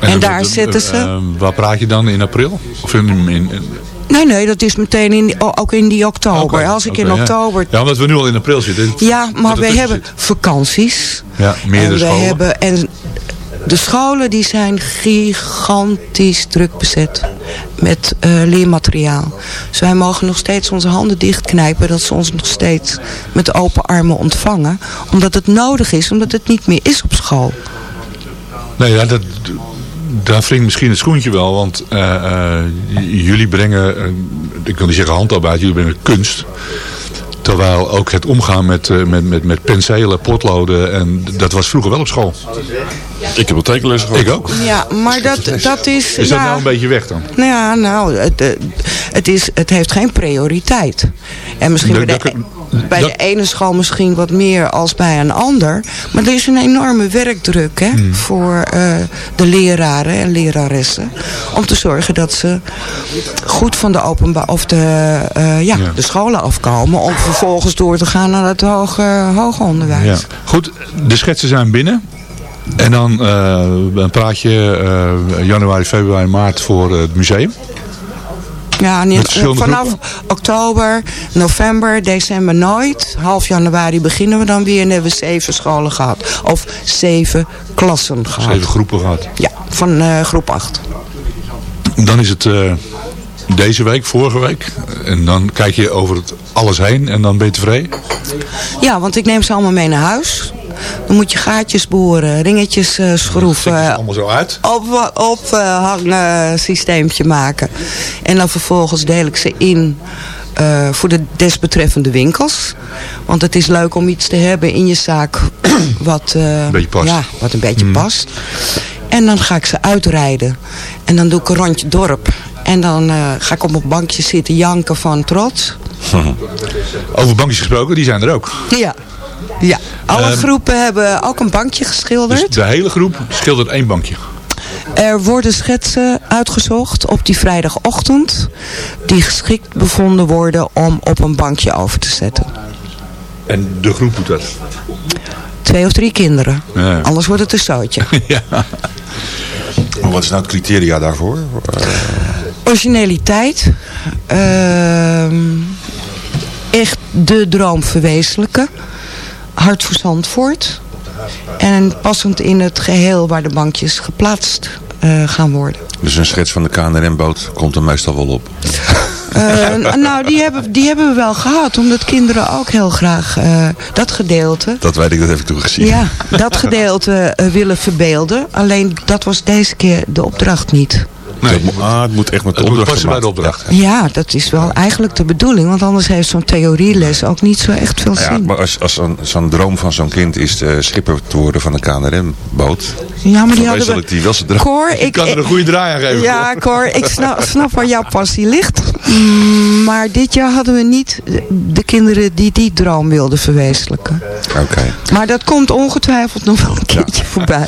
[SPEAKER 10] En, daar zetten ze...
[SPEAKER 5] eh, waar praat je dan in april? Of in, in, in-
[SPEAKER 10] nee, nee, dat is meteen in, ook in die oktober. Als ik in
[SPEAKER 5] ja.
[SPEAKER 10] oktober...
[SPEAKER 5] Ja, omdat we nu al in april zitten.
[SPEAKER 10] Ja, maar we hebben vakanties.
[SPEAKER 5] Ja, meerdere
[SPEAKER 10] en we
[SPEAKER 5] scholen.
[SPEAKER 10] Hebben, en de scholen die zijn gigantisch druk bezet met eh, leermateriaal. Dus wij mogen nog steeds onze handen dichtknijpen dat ze ons nog steeds met open armen ontvangen. Omdat het nodig is, omdat het niet meer is op school.
[SPEAKER 5] Nee, ja, dat, daar wringt misschien het schoentje wel. Want eh, eh, jullie brengen, eh, ik wil niet zeggen handarbeid, jullie brengen kunst. Terwijl ook het omgaan met, eh, met, met, met penselen, potloden, en dat was vroeger wel op school.
[SPEAKER 6] Ik heb een tekenles gehad.
[SPEAKER 5] Ik ook.
[SPEAKER 10] Ja, maar dat, dat is...
[SPEAKER 5] Is dat
[SPEAKER 10] ja,
[SPEAKER 5] nou een beetje weg dan?
[SPEAKER 10] Nou ja, nou, het, het, is, het heeft geen prioriteit. En misschien de,
[SPEAKER 5] dat-
[SPEAKER 10] bij
[SPEAKER 5] dat-
[SPEAKER 10] de ene school misschien wat meer als bij een ander. Maar er is een enorme werkdruk hè,
[SPEAKER 5] Hmm.
[SPEAKER 10] voor eh, de leraren en leraressen. Om te zorgen dat ze goed van de openbaar of de, eh, ja, de scholen afkomen. Om vervolgens door te gaan naar het hoger, hoger onderwijs.
[SPEAKER 5] Ja. Goed, de schetsen zijn binnen. En dan eh, een praatje eh, januari, februari, maart voor het museum.
[SPEAKER 10] Ja, niet- vanaf oktober, november, december nooit. Half januari beginnen we dan weer en hebben we zeven scholen gehad. Of zeven klassen gehad.
[SPEAKER 5] Zeven groepen gehad.
[SPEAKER 10] Ja, van eh, groep 8.
[SPEAKER 5] Dan is het eh, deze week, vorige week. En dan kijk je over het alles heen en dan ben je tevreden.
[SPEAKER 10] Ja, want ik neem ze allemaal mee naar huis. Dan moet je gaatjes boren, ringetjes eh, schroeven.
[SPEAKER 5] allemaal zo uit.
[SPEAKER 10] Op, op eh, hangen systeempje maken. En dan vervolgens deel ik ze in eh, voor de desbetreffende winkels. Want het is leuk om iets te hebben in je zaak wat,
[SPEAKER 5] Een beetje past.
[SPEAKER 10] Ja, wat een beetje
[SPEAKER 5] Mm.
[SPEAKER 10] past. En dan ga ik ze uitrijden. En dan doe ik een rondje dorp. En dan ga ik op mijn bankje zitten janken van trots.
[SPEAKER 5] Over bankjes gesproken, die zijn er ook.
[SPEAKER 10] Ja. Ja, alle
[SPEAKER 5] Ehm,
[SPEAKER 10] groepen hebben ook een bankje geschilderd.
[SPEAKER 5] Dus de hele groep schildert één bankje.
[SPEAKER 10] Er worden schetsen uitgezocht op die vrijdagochtend die geschikt bevonden worden om op een bankje over te zetten.
[SPEAKER 5] En de groep doet dat.
[SPEAKER 10] Twee of drie kinderen.
[SPEAKER 5] Ja.
[SPEAKER 10] Anders wordt het een zootje.
[SPEAKER 5] ja.
[SPEAKER 6] Maar wat is nou het criteria daarvoor? Eh,
[SPEAKER 10] Originaliteit. ehm, echt de droom verwezenlijken. Hart voor Zandvoort. En passend in het geheel waar de bankjes geplaatst eh, gaan worden.
[SPEAKER 6] dus een schets van de KNRM-boot komt er meestal wel op.
[SPEAKER 10] Eh, nou, die hebben, die hebben we wel gehad. Omdat kinderen ook heel graag eh, dat gedeelte...
[SPEAKER 6] Dat weet ik, dat heb ik toen gezien.
[SPEAKER 10] Ja, dat gedeelte willen verbeelden. Alleen dat was deze keer de opdracht niet.
[SPEAKER 6] Nee. Het, moet, ah, het moet echt met de opdracht
[SPEAKER 5] passen bij de
[SPEAKER 6] gemaakt.
[SPEAKER 5] opdracht.
[SPEAKER 10] Ja, dat is wel eigenlijk de bedoeling. Want anders heeft zo'n theorieles ook niet zo echt veel
[SPEAKER 6] Ja,
[SPEAKER 10] zin.
[SPEAKER 6] maar als, als zo'n zo'n droom van zo'n kind is de schipper te worden van een KNRM-boot.
[SPEAKER 10] Ja, maar die hadden we...
[SPEAKER 6] die wel zijn droom.
[SPEAKER 10] Cor,
[SPEAKER 5] Ik
[SPEAKER 10] ik,
[SPEAKER 5] kan er een goede draai aan geven.
[SPEAKER 10] Ja, Cor, ik snap, snap waar jouw passie ligt. Maar dit jaar hadden we niet de kinderen die die droom wilden verwezenlijken.
[SPEAKER 6] Oké.
[SPEAKER 10] Maar dat komt ongetwijfeld nog wel een keertje voorbij.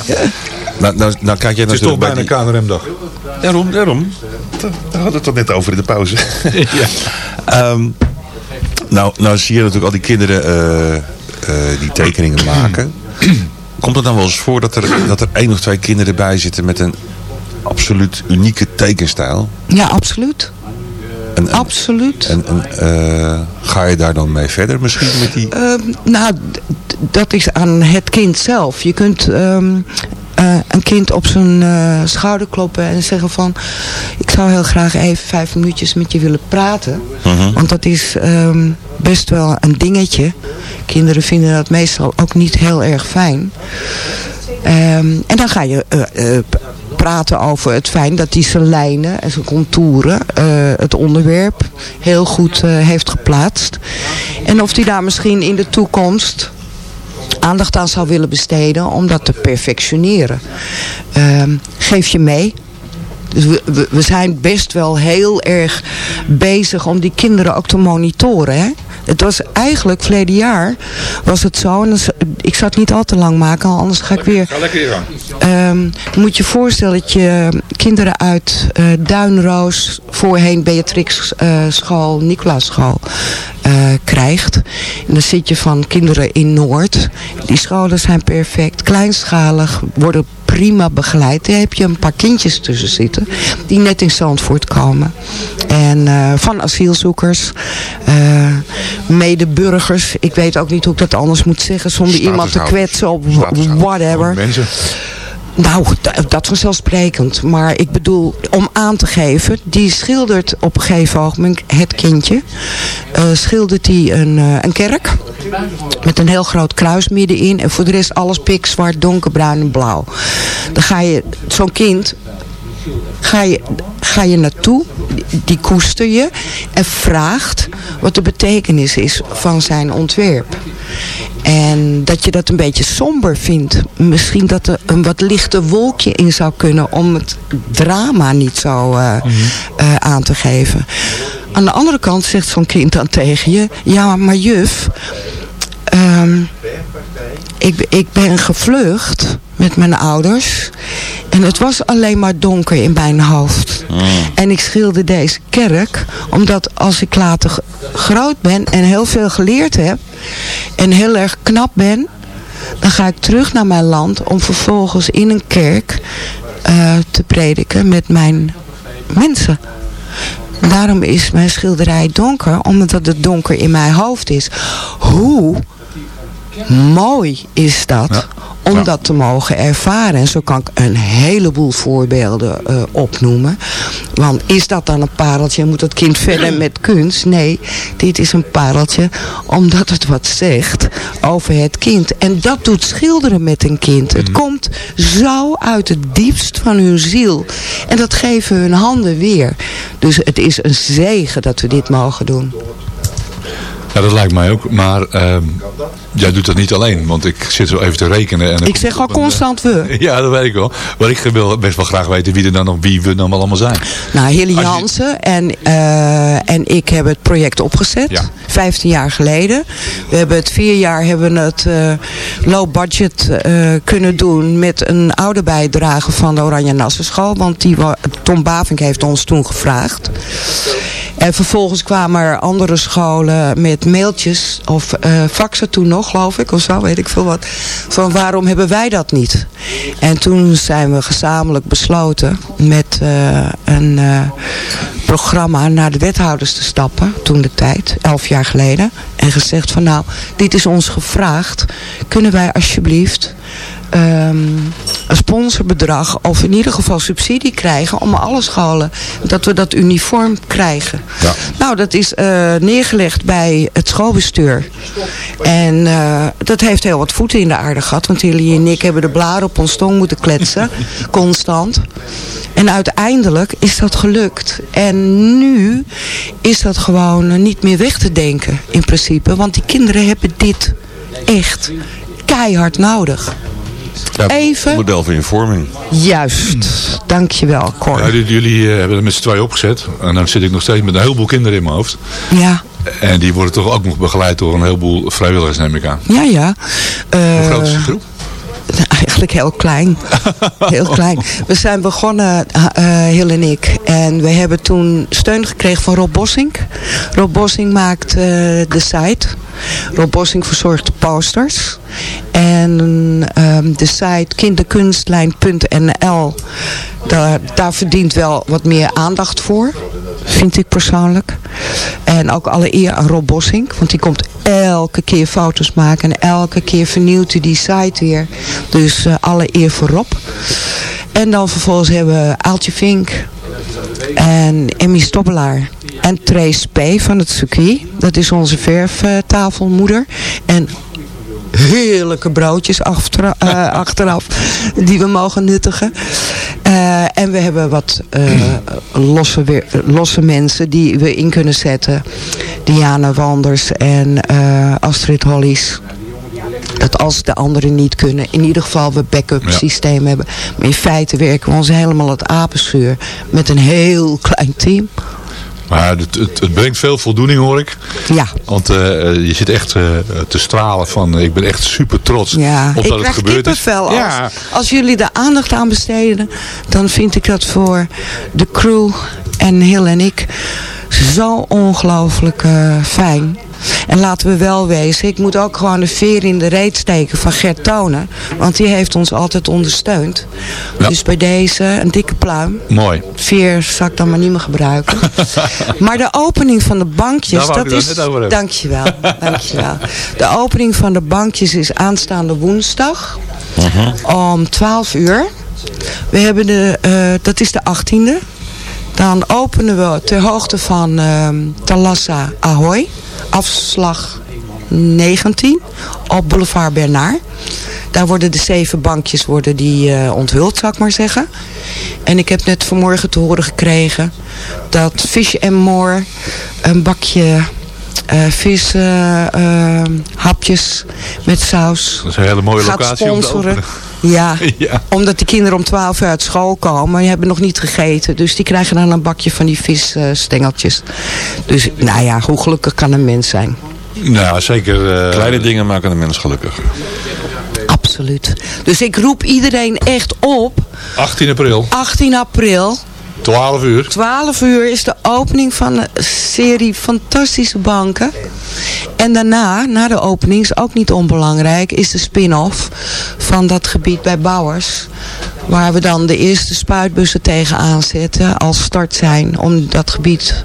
[SPEAKER 6] Nou, nou, nou kijk jij
[SPEAKER 5] Het is toch
[SPEAKER 6] bij
[SPEAKER 5] bijna
[SPEAKER 6] die...
[SPEAKER 5] KNRM-dag.
[SPEAKER 6] Daarom, daarom. Daar hadden we het toch net over in de pauze. Ehm, nou, nou zie je natuurlijk al die kinderen eh, eh, die tekeningen maken. Komt het dan wel eens voor dat er, dat er één of twee kinderen bij zitten met een absoluut unieke tekenstijl?
[SPEAKER 10] Ja, absoluut.
[SPEAKER 6] En, en,
[SPEAKER 10] Absoluut.
[SPEAKER 6] en, en, eh, ga je daar dan mee verder misschien met die...
[SPEAKER 10] Ehm, nou, dat is aan het kind zelf. Je kunt ehm, eh, een kind op zijn eh, schouder kloppen en zeggen van... ik zou heel graag even vijf minuutjes met je willen praten.
[SPEAKER 6] Mhm.
[SPEAKER 10] Want dat is ehm, best wel een dingetje. Kinderen vinden dat meestal ook niet heel erg fijn. Ehm, en dan ga je eh, praten over het feit dat hij zijn lijnen en zijn contouren, het onderwerp, heel goed heeft geplaatst. En of hij daar misschien in de toekomst aandacht aan zou willen besteden om dat te perfectioneren. Ehm, geef je mee. Dus we, zijn best wel heel erg bezig om die kinderen ook te monitoren. Hè? Het was eigenlijk verleden jaar was het zo. En ik zou het niet al te lang maken, anders ga ik weer...
[SPEAKER 5] Ga lekker aan.
[SPEAKER 10] Ehm, moet je voorstellen dat je kinderen uit eh, Duinroos, voorheen Beatrix eh, school, Nicolaas school, eh, krijgt. En dan zit je van kinderen in Noord. Die scholen zijn perfect, kleinschalig, worden prima begeleid. Daar heb je een paar kindjes tussen zitten die net in Zandvoort komen. En eh, van asielzoekers, eh, medeburgers. Ik weet ook niet hoe ik dat anders moet zeggen zonder iemand te kwetsen of whatever.
[SPEAKER 5] Mensen.
[SPEAKER 10] Nou, dat vanzelfsprekend. Maar ik bedoel, om aan te geven, die schildert op een gegeven ogenblik, het kindje, eh, schildert hij een, eh, een kerk met een heel groot kruis middenin. En voor de rest alles pikzwart, donkerbruin en blauw. Dan ga je, zo'n kind, ga je, ga je naartoe, die, koester je en vraagt wat de betekenis is van zijn ontwerp. En dat je dat een beetje somber vindt. Misschien dat er een wat lichter wolkje in zou kunnen om het drama niet zo eh, eh, aan te geven. Aan de andere kant zegt zo'n kind dan tegen je, ja maar juf, ehm, ik, ik ben gevlucht met mijn ouders. En het was alleen maar donker in mijn hoofd. En ik schilder deze kerk omdat als ik later groot ben en heel veel geleerd heb en heel erg knap ben, dan ga ik terug naar mijn land om vervolgens in een kerk eh, te prediken met mijn mensen. Daarom is mijn schilderij donker, omdat het donker in mijn hoofd is. Hoe mooi is dat om dat te mogen ervaren. En zo kan ik een heleboel voorbeelden eh, opnoemen. Want is dat dan een pareltje? Moet het kind verder met kunst? Nee, dit is een pareltje omdat het wat zegt over het kind. En dat doet schilderen met een kind. Het komt zo uit het diepst van hun ziel. En dat geven hun handen weer. Dus het is een zegen dat we dit mogen doen.
[SPEAKER 5] Ja, dat lijkt mij ook. Maar ehm, jij doet dat niet alleen. Want ik zit zo even te rekenen. En
[SPEAKER 10] Ik zeg al
[SPEAKER 5] een,
[SPEAKER 10] constant we.
[SPEAKER 5] eh, Ja, dat weet ik wel. Maar ik wil best wel graag weten wie er dan nog wie we dan wel allemaal zijn.
[SPEAKER 10] Nou, Hilly
[SPEAKER 5] je-
[SPEAKER 10] Jansen en, eh, en ik hebben het project opgezet.
[SPEAKER 5] Ja.
[SPEAKER 10] 15 jaar geleden. We hebben het vier jaar hebben het eh, low budget eh, kunnen doen met een oude bijdrage van de Oranje Nassenschool. Want die, Tom Bavink heeft ons toen gevraagd. En vervolgens kwamen er andere scholen met mailtjes of eh faxen toen nog, geloof ik, of zo, weet ik veel wat. Van waarom hebben wij dat niet? En toen zijn we gezamenlijk besloten met eh, een eh, programma naar de wethouders te stappen, toen de tijd, elf jaar geleden. En gezegd van nou, dit is ons gevraagd. Kunnen wij alsjeblieft ehm, een sponsorbedrag of in ieder geval subsidie krijgen om alle scholen, dat we dat uniform krijgen. Nou, dat is eh, neergelegd bij het schoolbestuur. En eh, dat heeft heel wat voeten in de aarde gehad, want jullie en ik hebben de blaren op ons tong moeten kletsen, constant. En uiteindelijk is dat gelukt. En nu is dat gewoon niet meer weg te denken, in principe. Want die kinderen hebben dit echt keihard nodig. Even.
[SPEAKER 6] Model van vorming.
[SPEAKER 10] Juist. Dankjewel, Cor.
[SPEAKER 5] Ja, jullie jullie, eh, hebben het met z'n tweeën opgezet. En dan zit ik nog steeds met een heleboel kinderen in mijn hoofd.
[SPEAKER 10] Ja,
[SPEAKER 5] En die worden toch ook nog begeleid door een heleboel vrijwilligers, neem ik aan.
[SPEAKER 10] ja, ja.
[SPEAKER 5] Hoe
[SPEAKER 10] Eh,
[SPEAKER 5] groot is de groep?
[SPEAKER 10] Nou, Eigenlijk heel klein. Heel klein. We zijn begonnen, uh, Hill en ik. En we hebben toen steun gekregen van Rob Bossink. Rob Bossink maakt eh, de site. Rob Bossink verzorgt de posters. En ehm, de site kinderkunstlijn.nl daar, daar verdient wel wat meer aandacht voor. Vind ik persoonlijk. En ook alle eer aan Rob Bossink. Want die komt elke keer foto's maken. En elke keer vernieuwt hij die site weer. Dus eh, alle eer voor Rob. En dan vervolgens hebben we Aaltje Vink. En Emmy Stobbelaar. En Trace P. van het circuit. Dat is onze verftafelmoeder. En heerlijke broodjes achtera- eh, achteraf die we mogen nuttigen. Eh, en we hebben wat eh, losse, weer- losse mensen die we in kunnen zetten. Diana Wanders en eh, Astrid Hollies. Dat als de anderen niet kunnen, in ieder geval we backup
[SPEAKER 5] Ja.
[SPEAKER 10] systeem hebben. Maar in feite werken we ons helemaal het apenschuur met een heel klein team.
[SPEAKER 5] Maar het, het, het brengt veel voldoening hoor ik.
[SPEAKER 10] Ja.
[SPEAKER 5] Want eh, je zit echt eh, te stralen van, eh, ik ben echt super trots
[SPEAKER 10] Ja,
[SPEAKER 5] op
[SPEAKER 10] ik
[SPEAKER 5] dat het
[SPEAKER 10] krijg
[SPEAKER 5] gebeurd is.
[SPEAKER 10] kippenvel. Als,
[SPEAKER 5] Ja,
[SPEAKER 10] als jullie er aandacht aan besteden, dan vind ik dat voor de crew en Hill en ik zo ongelooflijk eh, fijn. En laten we wel wezen, ik moet ook gewoon de veer in de reet steken van Gert Tonen. Want die heeft ons altijd ondersteund.
[SPEAKER 5] Ja.
[SPEAKER 10] Dus bij deze een dikke pluim.
[SPEAKER 5] mooi.
[SPEAKER 10] Veer zal ik dan maar niet meer gebruiken. maar de opening van de bankjes,
[SPEAKER 5] Daar
[SPEAKER 10] dat is...
[SPEAKER 5] net over hebben.
[SPEAKER 10] Dankjewel, dankjewel. De opening van de bankjes is aanstaande woensdag om 12 uur. We hebben de, eh, dat is de 18e. Dan openen we ter hoogte van ehm Talassa Ahoy. Afslag 19 op Boulevard Bernard. Daar worden de zeven bankjes worden die, eh, onthuld, zou ik maar zeggen. En ik heb net vanmorgen te horen gekregen dat Fish More een bakje eh vis, eh, eh, hapjes met saus.
[SPEAKER 5] Dat is een hele mooie
[SPEAKER 10] Gaat
[SPEAKER 5] locatie om te
[SPEAKER 10] sponsoren.
[SPEAKER 5] openen.
[SPEAKER 10] Ja,
[SPEAKER 5] Ja.
[SPEAKER 10] omdat de kinderen om 12 uur uit school komen. Die hebben nog niet gegeten. Dus die krijgen dan een bakje van die visstengeltjes. dus nou ja, hoe gelukkig kan een mens zijn?
[SPEAKER 5] Nou, zeker. eh,
[SPEAKER 6] Kleine dingen maken de mens gelukkig.
[SPEAKER 10] Absoluut. Dus ik roep iedereen echt op.
[SPEAKER 5] 18 april,
[SPEAKER 10] 18 april,
[SPEAKER 5] 12 uur.
[SPEAKER 10] 12 uur is de opening van een serie fantastische banken. En daarna, na de opening, is ook niet onbelangrijk, is de spin-off van dat gebied bij Bouwers. Waar we dan de eerste spuitbussen tegenaan zetten als start zijn. Om dat gebied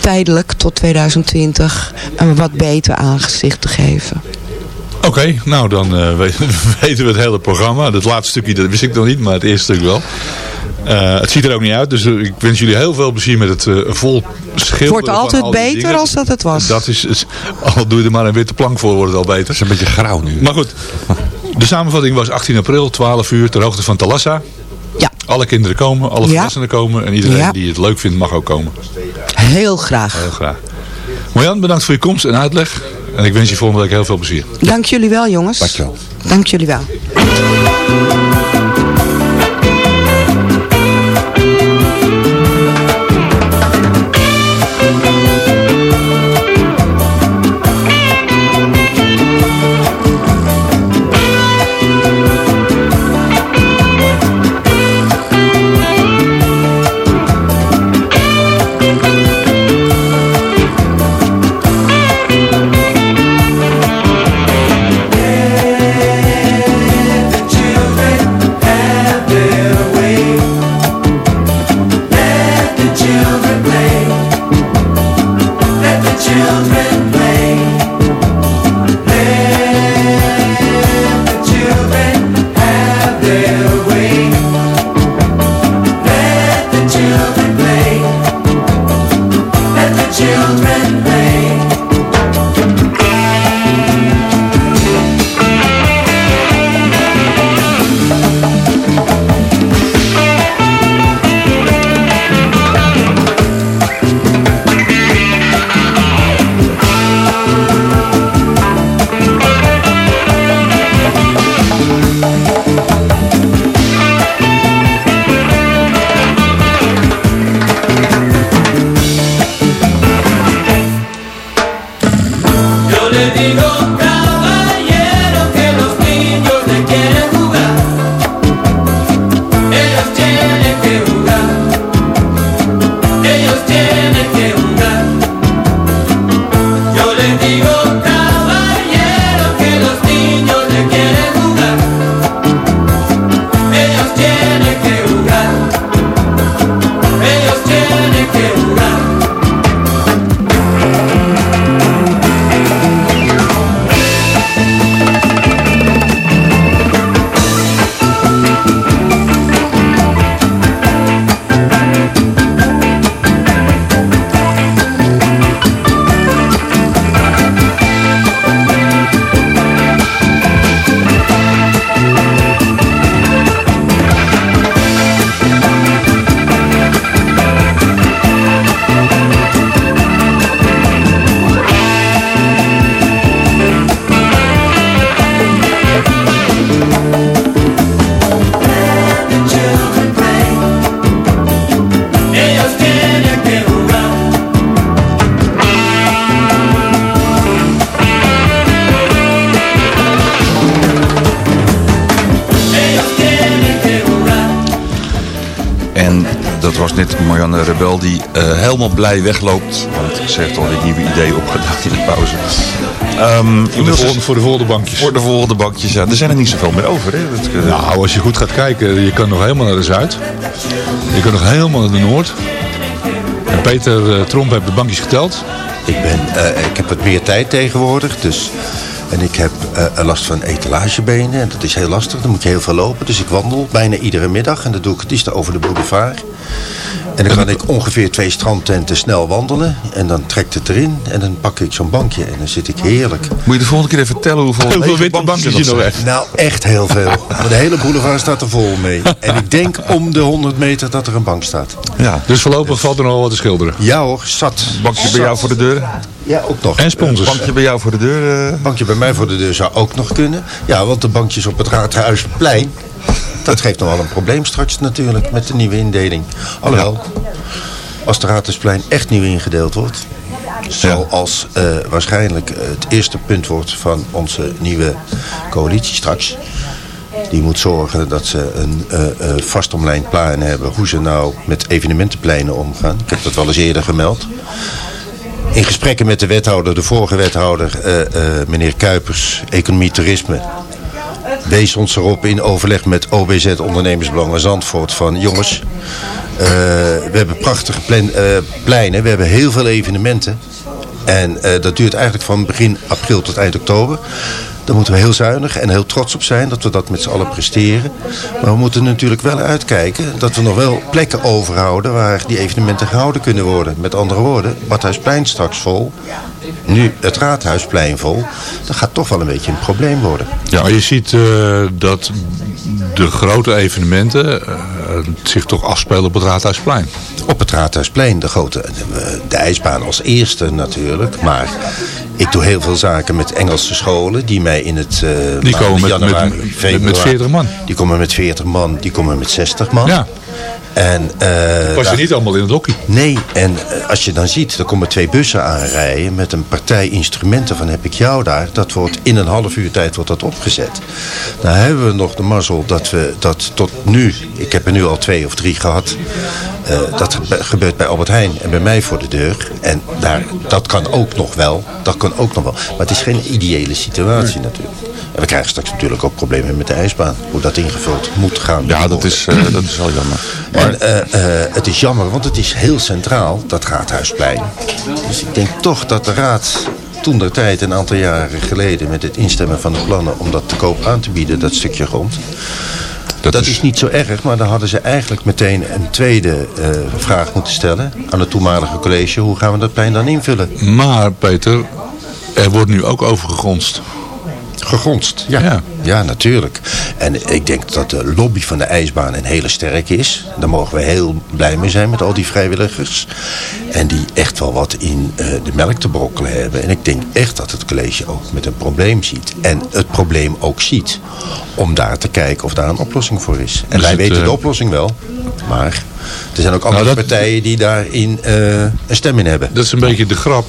[SPEAKER 10] tijdelijk tot 2020 een wat beter aangezicht te geven.
[SPEAKER 5] Oké, nou dan eh, weten, weten we het hele programma. Dat laatste stukje dat wist ik nog niet, maar het eerste stuk wel. Eh, het ziet er ook niet uit, dus eh, ik wens jullie heel veel plezier met het eh, vol schilderen
[SPEAKER 10] Wordt
[SPEAKER 5] van
[SPEAKER 10] altijd
[SPEAKER 5] al die
[SPEAKER 10] beter
[SPEAKER 5] dingen.
[SPEAKER 10] als dat het was.
[SPEAKER 5] Dat is, is- al doe je er maar een witte plank voor, wordt het al beter. Het is
[SPEAKER 6] een beetje grauw nu.
[SPEAKER 5] Maar goed, de samenvatting was 18 april, 12 uur, ter hoogte van Talassa.
[SPEAKER 10] Ja.
[SPEAKER 5] Alle kinderen komen, alle
[SPEAKER 10] Ja.
[SPEAKER 5] volwassenen komen en iedereen
[SPEAKER 10] Ja.
[SPEAKER 5] die het leuk vindt mag ook komen.
[SPEAKER 10] Heel graag.
[SPEAKER 5] Heel graag. Marjan, bedankt voor je komst en uitleg. En ik wens je volgende week heel veel plezier.
[SPEAKER 10] Dank jullie wel, jongens.
[SPEAKER 6] Dankjewel.
[SPEAKER 10] Dank jullie wel.
[SPEAKER 6] Marianne Rebel die eh, helemaal blij wegloopt. Want ze heeft al dit nieuwe idee opgedaan in de pauze. Ehm,
[SPEAKER 5] Voor de, volgende, voor de volgende bankjes.
[SPEAKER 6] Voor de volgende bankjes, ja. Er zijn er niet zoveel meer over, hè? Dat, eh,
[SPEAKER 5] Nou, als je goed gaat kijken, je kan nog helemaal naar de Zuid. Je kan nog helemaal naar de Noord. En Peter eh, Tromp heeft de bankjes geteld.
[SPEAKER 11] Ik, ben, eh, ik heb wat meer tijd tegenwoordig, dus En ik heb eh, last van etalagebenen en dat is heel lastig. Dan moet je heel veel lopen. Dus ik wandel bijna iedere middag en dat doe ik het liefst over de boulevard. En dan kan ik ongeveer twee strandtenten snel wandelen. En dan trekt het erin en dan pak ik zo'n bankje en dan zit ik heerlijk.
[SPEAKER 6] Moet je de volgende keer even vertellen hoeveel,
[SPEAKER 5] Hoeveel
[SPEAKER 6] lege
[SPEAKER 5] witte bankjes
[SPEAKER 6] er
[SPEAKER 5] je nog
[SPEAKER 6] zijn?
[SPEAKER 5] hebt?
[SPEAKER 11] Nou, echt heel veel. Maar de hele boulevard staat er vol mee. En ik denk om de 100 meter dat er een bank staat.
[SPEAKER 6] Ja.
[SPEAKER 5] Dus voorlopig valt er nog wel wat te schilderen.
[SPEAKER 11] Ja hoor, zat.
[SPEAKER 6] Bankje bij jou voor de deur?
[SPEAKER 11] Ja, ook nog.
[SPEAKER 5] En sponsors.
[SPEAKER 6] Bankje bij jou voor de deur? eh?
[SPEAKER 11] bankje bij mij voor de deur zou ook nog kunnen. Ja, want de bankjes op het Raadhuisplein... dat geeft nog wel een probleem straks natuurlijk met de nieuwe indeling. Alhoewel, als de Raadhuisplein echt nieuw ingedeeld wordt... zoals eh, waarschijnlijk het eerste punt wordt van onze nieuwe coalitie straks... Die moet zorgen dat ze een eh eh, vastomlijnd plan hebben hoe ze nou met evenementenpleinen omgaan. Ik heb dat wel eens eerder gemeld. In gesprekken met de wethouder, de vorige wethouder, eh, eh, meneer Kuipers, Economie Toerisme, wees ons erop in overleg met OBZ Ondernemersbelangen Zandvoort van jongens, eh, we hebben prachtige eh, pleinen, we hebben heel veel evenementen. En eh, dat duurt eigenlijk van begin april tot eind oktober. Daar moeten we heel zuinig en heel trots op zijn dat we dat met z'n allen presteren. Maar we moeten natuurlijk wel uitkijken dat we nog wel plekken overhouden waar die evenementen gehouden kunnen worden. Met andere woorden, Badhuisplein straks vol, nu het Raadhuisplein vol. Dat gaat toch wel een beetje een probleem worden.
[SPEAKER 5] Ja, je ziet eh, dat de grote evenementen eh, zich toch afspelen op het Raadhuisplein.
[SPEAKER 11] Op het Raadhuisplein, de grote, de ijsbaan als eerste natuurlijk. Maar ik doe heel veel zaken met Engelse scholen die mij in het eh,
[SPEAKER 5] Die komen met-
[SPEAKER 11] januari,
[SPEAKER 5] met- met-
[SPEAKER 11] februari-
[SPEAKER 5] met 40 man.
[SPEAKER 11] Die komen met 40 man, die komen met 60 man.
[SPEAKER 5] Ja.
[SPEAKER 11] En, eh,
[SPEAKER 5] Was je
[SPEAKER 11] daar-
[SPEAKER 5] niet allemaal in het hockey?
[SPEAKER 11] Nee, en eh, als je dan ziet, er komen twee bussen aanrijden met een partij instrumenten van heb ik jou daar. Dat wordt in een half uur tijd wordt dat opgezet. Nou hebben we nog de mazzel dat we dat tot nu, ik heb er nu al twee of drie gehad. eh, dat gebe- gebeurt bij Albert Heijn en bij mij voor de deur. En daar, dat kan ook nog wel. Dat kan ook nog wel. Maar het is geen ideale situatie natuurlijk. En we krijgen straks natuurlijk ook problemen met de ijsbaan. Hoe dat ingevuld moet gaan.
[SPEAKER 6] Ja, dat is, eh, dat is wel jammer.
[SPEAKER 11] En eh, eh, het is jammer, want het is heel centraal, dat Raadhuisplein. Dus ik denk toch dat de Raad toen der tijd, een aantal jaren geleden... met het instemmen van de plannen om dat te koop aan te bieden, dat stukje grond... Dat, is... niet zo erg, maar dan hadden ze eigenlijk meteen een tweede eh, vraag moeten stellen... aan het toenmalige college, hoe gaan we dat plein dan invullen?
[SPEAKER 5] Maar Peter, er wordt nu ook over gegonst.
[SPEAKER 11] Ja. ja. natuurlijk. En ik denk dat de lobby van de ijsbaan een hele sterke is. Daar mogen we heel blij mee zijn met al die vrijwilligers. En die echt wel wat in eh, de melk te brokkelen hebben. En ik denk echt dat het college ook met een probleem ziet. En het probleem ook ziet. Om daar te kijken of daar een oplossing voor is. En
[SPEAKER 5] Dus
[SPEAKER 11] wij
[SPEAKER 5] het,
[SPEAKER 11] weten
[SPEAKER 5] eh,
[SPEAKER 11] de oplossing wel. Maar er zijn ook andere
[SPEAKER 5] Nou, dat-
[SPEAKER 11] partijen die daarin eh, een stem in hebben.
[SPEAKER 5] Dat is een beetje de grap.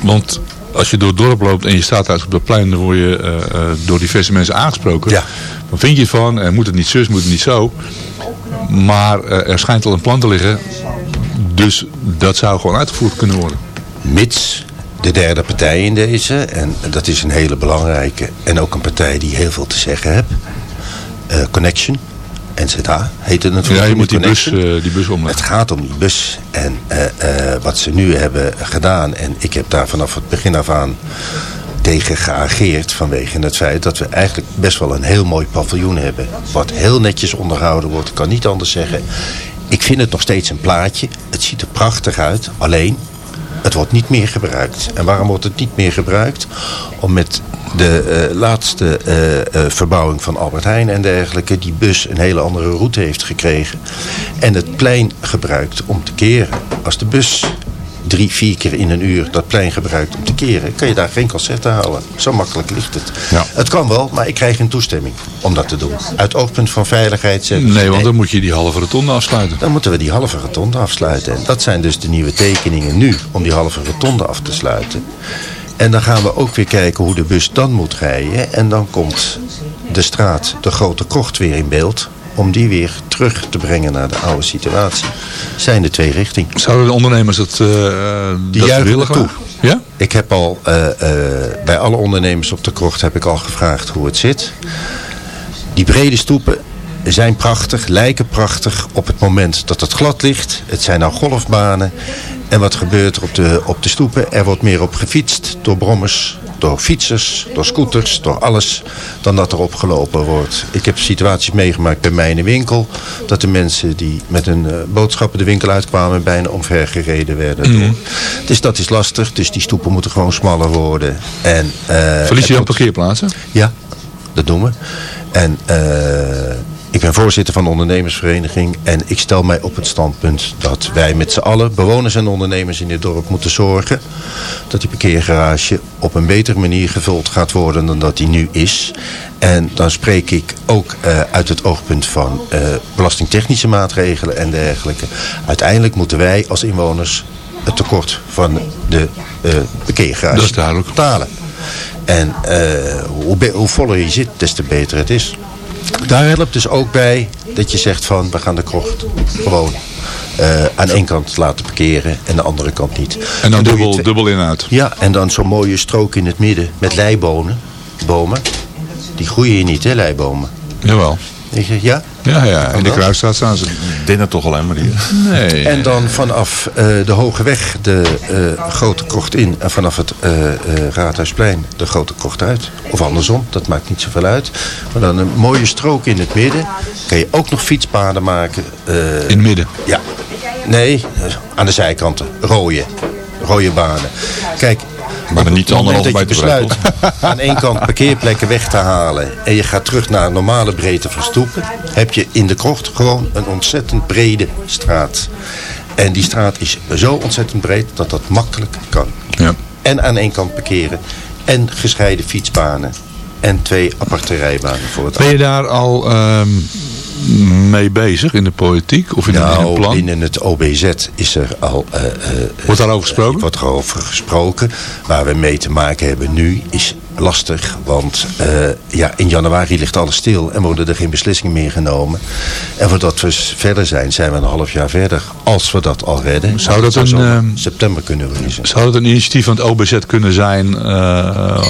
[SPEAKER 5] Want als je door het dorp loopt en je staat uit op dat plein, dan word je eh, eh, door diverse mensen aangesproken.
[SPEAKER 11] Ja.
[SPEAKER 5] Wat vind je ervan? En moet het niet zus, moet het niet zo? Maar eh, er schijnt al een plan te liggen. Dus dat zou gewoon uitgevoerd kunnen worden.
[SPEAKER 11] Mits de derde partij in deze, en dat is een hele belangrijke, en ook een partij die heel veel te zeggen heeft, Connection, NZH heet het natuurlijk.
[SPEAKER 5] Ja, je moet die bus, eh, die bus omleggen.
[SPEAKER 11] Het gaat om die bus. En eh, eh, wat ze nu hebben gedaan, en ik heb daar vanaf het begin af aan tegen geageerd vanwege het feit dat we eigenlijk best wel een heel mooi paviljoen hebben. Wat heel netjes onderhouden wordt, ik kan niet anders zeggen. Ik vind het nog steeds een plaatje. Het ziet er prachtig uit. Alleen, het wordt niet meer gebruikt. En waarom wordt het niet meer gebruikt? Om met de eh, laatste eh, eh, verbouwing van Albert Heijn en dergelijke... die bus een hele andere route heeft gekregen. En het plein gebruikt om te keren. Als de bus drie, vier keer in een uur dat plein gebruikt om te keren... kan je daar geen concerten houden. Zo makkelijk ligt het. Het kan wel, maar ik krijg geen toestemming om dat te doen. Uit oogpunt van veiligheid zeggen ze,
[SPEAKER 5] Nee, want dan moet je die halve rotonde afsluiten.
[SPEAKER 11] dan moeten we die halve rotonde afsluiten. En dat zijn dus de nieuwe tekeningen nu om die halve rotonde af te sluiten. En dan gaan we ook weer kijken hoe de bus dan moet rijden. En dan komt de straat, de grote krocht weer in beeld. Om die weer terug te brengen naar de oude situatie. Zijn de twee richtingen.
[SPEAKER 5] Zouden de ondernemers
[SPEAKER 11] Die
[SPEAKER 5] dat
[SPEAKER 11] juichen
[SPEAKER 5] willen
[SPEAKER 11] het toe.
[SPEAKER 5] Ja?
[SPEAKER 11] Ik heb al eh, eh, bij alle ondernemers op de krocht heb ik al gevraagd hoe het zit. Die brede stoepen zijn prachtig, lijken prachtig op het moment dat het glad ligt. Het zijn nou golfbanen. En wat gebeurt er op de, op de stoepen? Er wordt meer op gefietst door brommers, door fietsers, door scooters, door alles, dan dat er opgelopen wordt. Ik heb situaties meegemaakt bij mij in de winkel, dat de mensen die met hun eh, boodschappen de winkel uitkwamen bijna omvergereden werden. Door. Dus dat is lastig, dus die stoepen moeten gewoon smaller worden. En, eh,
[SPEAKER 5] Verlies je dan parkeerplaatsen?
[SPEAKER 11] ja, dat doen we. En eh, ik ben voorzitter van de ondernemersvereniging. En ik stel mij op het standpunt dat wij met z'n allen, bewoners en ondernemers in dit dorp, moeten zorgen dat die parkeergarage op een betere manier gevuld gaat worden dan dat die nu is. En dan spreek ik ook eh, uit het oogpunt van eh, belastingtechnische maatregelen en dergelijke. Uiteindelijk moeten wij als inwoners het tekort van de eh parkeergarage
[SPEAKER 5] Dat is duidelijk.
[SPEAKER 11] betalen. En hoe, hoe voller je zit, des te beter het is. Daar helpt dus ook bij dat je zegt van we gaan de krocht gewoon eh, aan één kant laten parkeren en de andere kant niet.
[SPEAKER 5] En dan dubbel,
[SPEAKER 11] twee-
[SPEAKER 5] dubbel in en uit.
[SPEAKER 11] Ja, en dan zo'n mooie strook in het midden met leibonen. Bomen. Die groeien hier niet, hè, leibomen.
[SPEAKER 5] Jawel.
[SPEAKER 11] Weet je, ja?
[SPEAKER 5] Ja, ja. In de kruisstraat staan ze.
[SPEAKER 6] Dinnen toch alleen maar hier.
[SPEAKER 5] Nee.
[SPEAKER 11] En dan vanaf eh, de Hoge Weg de eh, Grote Krocht in. En vanaf het eh, eh, Raadhuisplein de Grote Krocht uit. Of andersom, dat maakt niet zoveel uit. Maar dan een mooie strook in het midden. Kan je ook nog fietspaden maken. eh,
[SPEAKER 5] In het midden.
[SPEAKER 11] Ja. Nee, aan de zijkanten. Rode. Rode banen. Kijk,
[SPEAKER 6] Maar niet
[SPEAKER 11] je
[SPEAKER 6] meter
[SPEAKER 11] besluit aan één kant parkeerplekken weg te halen en je gaat terug naar een normale breedte van stoepen, heb je in de krocht gewoon een ontzettend brede straat. En die straat is zo ontzettend breed dat dat makkelijk kan.
[SPEAKER 5] Ja.
[SPEAKER 11] En aan één kant parkeren en gescheiden fietsbanen en twee aparte rijbanen voor het
[SPEAKER 5] Ben je daar al ehm, mee bezig in de politiek of in, een- in een
[SPEAKER 11] Nou,
[SPEAKER 5] plan?
[SPEAKER 11] binnen het OBZ is er al... eh, eh,
[SPEAKER 5] Wordt daarover gesproken?
[SPEAKER 11] wordt erover gesproken. Waar we mee te maken hebben nu is lastig. Want eh, ja, in januari ligt alles stil en worden er geen beslissingen meer genomen. En voordat we verder zijn, zijn we een half jaar verder. Als we dat al redden.
[SPEAKER 5] Zou dat een,
[SPEAKER 11] zomaar
[SPEAKER 5] ehm,
[SPEAKER 11] september kunnen verliezen.
[SPEAKER 5] Zou het een initiatief van het OBZ kunnen zijn? eh,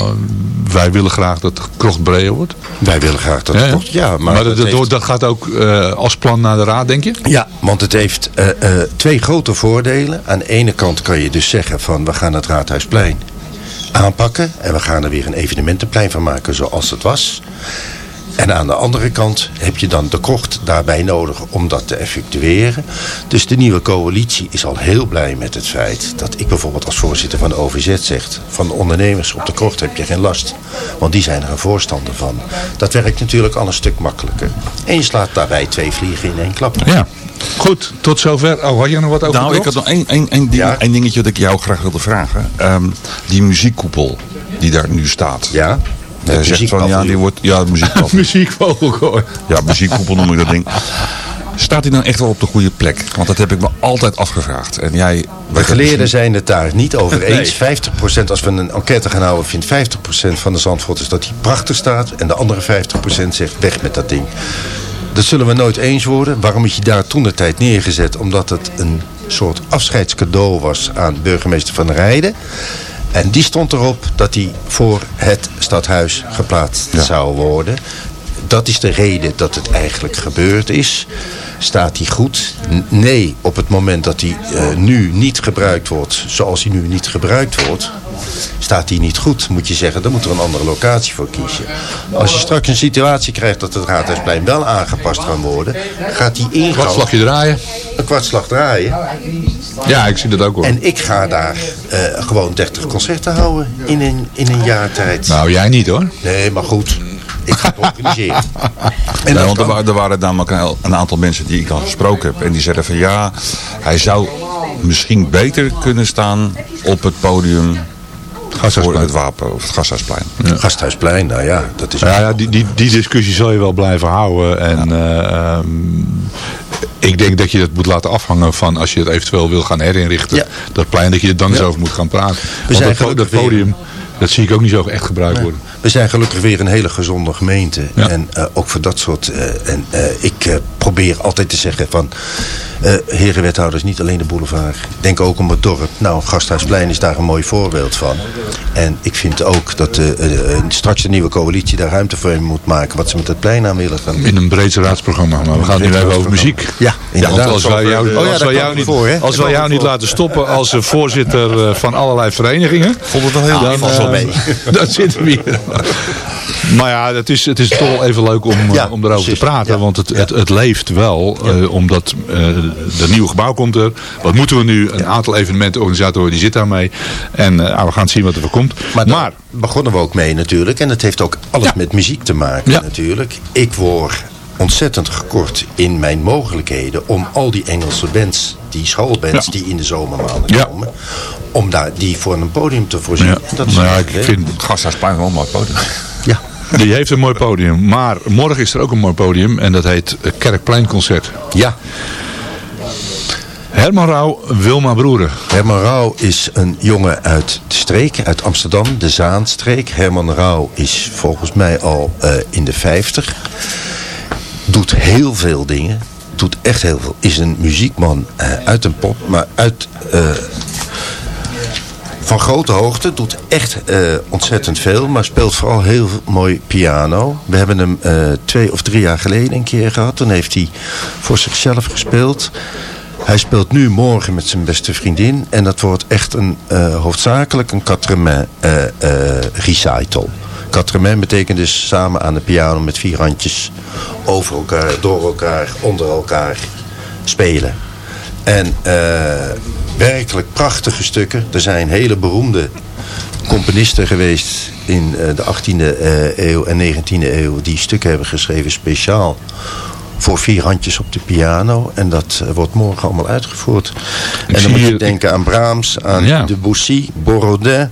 [SPEAKER 5] wij willen graag dat de krocht breder wordt.
[SPEAKER 11] Wij willen graag dat het wordt. Ja, maar,
[SPEAKER 5] maar
[SPEAKER 11] dat
[SPEAKER 5] dat,
[SPEAKER 11] heeft-
[SPEAKER 5] dat gaat ook eh, als plan naar de raad, denk je?
[SPEAKER 11] Ja, want het heeft twee grote voordelen. Aan de ene kant kan je dus zeggen van we gaan het Raadhuisplein aanpakken. En we gaan er weer een evenementenplein van maken zoals het was. En aan de andere kant heb je dan de krocht daarbij nodig om dat te effectueren. Dus de nieuwe coalitie is al heel blij met het feit dat ik bijvoorbeeld als voorzitter van de OVZ zegt... van de ondernemers op de krocht heb je geen last. Want die zijn er een voorstander van. Dat werkt natuurlijk al een stuk makkelijker. En je slaat daarbij twee vliegen in één klap.
[SPEAKER 5] Ja. Goed, tot zover. Oh, had je nog wat over
[SPEAKER 6] Nou, ik had nog één, één, één, ding, één dingetje dat ik jou graag wilde vragen. Ehm, die muziekkoepel die daar nu staat.
[SPEAKER 11] Ja.
[SPEAKER 6] Jij zegt van ja, die wordt. Ja, muziekkoepel.
[SPEAKER 5] Muziekvogelkoor.
[SPEAKER 6] Ja, muziekkoepel noem ik dat ding. Staat hij dan echt wel op de goede plek? Want dat heb ik me altijd afgevraagd. En jij.
[SPEAKER 11] De geleerden zijn het daar niet over eens. 50% als we een enquête gaan houden, vindt 50% van de Zandvoorters dat hij prachtig staat. En de andere 50% zegt weg met dat ding. Dat zullen we nooit eens worden. Waarom is hij daar toen de tijd neergezet? Omdat het een soort afscheidscadeau was aan burgemeester Van Rijden. En die stond erop dat hij voor het stadhuis geplaatst zou worden. Dat is de reden dat het eigenlijk gebeurd is. Staat hij goed? Nee, op het moment dat hij eh, nu niet gebruikt wordt, zoals hij nu niet gebruikt wordt, staat hij niet goed, moet je zeggen. Dan moet er een andere locatie voor kiezen. Als je straks een situatie krijgt dat het Raadhuisplein wel aangepast kan worden, gaat hij ingaan.
[SPEAKER 5] Kwartslagje draaien.
[SPEAKER 11] Een kwartslag draaien.
[SPEAKER 5] Ja, ik zie dat ook hoor.
[SPEAKER 11] En ik ga daar eh, gewoon 30 concerten houden in een, in een jaar tijd.
[SPEAKER 5] Nou, jij niet hoor.
[SPEAKER 11] Nee, maar goed. Ik ga het organiseren.
[SPEAKER 6] Want er, wa- er waren namelijk een, aantal mensen die ik al gesproken heb. En die zeiden van ja, hij zou misschien beter kunnen staan op het podium voor het wapen of het gasthuisplein.
[SPEAKER 11] Gasthuisplein, nou ja, dat is...
[SPEAKER 5] Ja, ja die, die, die discussie zal je wel blijven houden. En eh, ehm, ik denk dat je dat moet laten afhangen van als je het eventueel wil gaan herinrichten. Dat plein dat je er dan eens over moet gaan praten. Want
[SPEAKER 11] zijn
[SPEAKER 5] dat, dat
[SPEAKER 11] weer-
[SPEAKER 5] podium, dat zie ik ook niet zo echt gebruikt worden.
[SPEAKER 11] We zijn gelukkig weer een hele gezonde gemeente. En eh, ook voor dat soort... eh, en eh, ik probeer altijd te zeggen van... heren wethouders, niet alleen de boulevard. Denk ook om het dorp. Nou, Gasthuisplein is daar een mooi voorbeeld van. En ik vind ook dat straks de nieuwe coalitie daar ruimte voor moet maken. Wat ze met het plein aan willen gaan doen.
[SPEAKER 5] In een breedse raadsprogramma. Maar we gaan nu even over muziek.
[SPEAKER 11] Ja, inderdaad.
[SPEAKER 5] want als wij jou,
[SPEAKER 11] Oh ja,
[SPEAKER 5] als wij
[SPEAKER 11] kwam
[SPEAKER 5] jou niet,
[SPEAKER 11] voor,
[SPEAKER 5] als wij jou niet laten stoppen als voorzitter van allerlei verenigingen.
[SPEAKER 11] Vond het wel heel
[SPEAKER 5] dan. Dan zitten we hier. Maar ja, het is, het is toch wel even leuk om, eh,
[SPEAKER 11] Ja,
[SPEAKER 5] om erover
[SPEAKER 11] precies.
[SPEAKER 5] te praten.
[SPEAKER 11] Ja.
[SPEAKER 5] Want het, het, het leeft wel. eh, omdat eh het nieuwe gebouw komt er. Wat moeten we nu? Een aantal evenementenorganisatoren die zitten daarmee. En eh, ah, we gaan zien wat er voor komt.
[SPEAKER 11] Maar daar begonnen we ook mee natuurlijk. En het heeft ook alles met muziek te maken natuurlijk. Ik word ontzettend gekort in mijn mogelijkheden om al die Engelse bands, die schoolbands
[SPEAKER 5] Ja.
[SPEAKER 11] die in de zomermaanden
[SPEAKER 5] Ja.
[SPEAKER 11] komen, om daar die voor een podium te voorzien.
[SPEAKER 5] Ja.
[SPEAKER 11] Dat is
[SPEAKER 5] Nou ja, ik vind
[SPEAKER 6] Gasthuisplein wel een mooi podium.
[SPEAKER 11] Ja.
[SPEAKER 5] Die heeft een mooi podium. Maar morgen is er ook een mooi podium. En dat heet Kerkpleinconcert.
[SPEAKER 11] Ja.
[SPEAKER 5] Herman Rauw, Wilma Broeren.
[SPEAKER 11] Herman Rauw is een jongen uit de streek, uit Amsterdam, de Zaanstreek. Herman Rauw is volgens mij al eh, in de 50. Doet heel veel dingen. Doet echt heel veel. Is een muziekman eh, uit een pop, maar uit... eh, van grote hoogte, doet echt eh, ontzettend veel, maar speelt vooral heel mooi piano. We hebben hem twee of drie jaar geleden een keer gehad. Toen heeft hij voor zichzelf gespeeld. Hij speelt nu morgen met zijn beste vriendin. En dat wordt echt een, hoofdzakelijk een quatre-mains eh, recital. Quatre-mains betekent dus samen aan de piano met vier handjes over elkaar, door elkaar, onder elkaar spelen. En eh, werkelijk prachtige stukken. Er zijn hele beroemde componisten geweest in eh, de 18e eh, eeuw en 19e eeuw die stukken hebben geschreven speciaal voor vier handjes op de piano. En dat wordt morgen allemaal uitgevoerd. en
[SPEAKER 5] zie
[SPEAKER 11] dan moet je denken aan Brahms, aan
[SPEAKER 5] Ja.
[SPEAKER 11] Debussy, Borodin,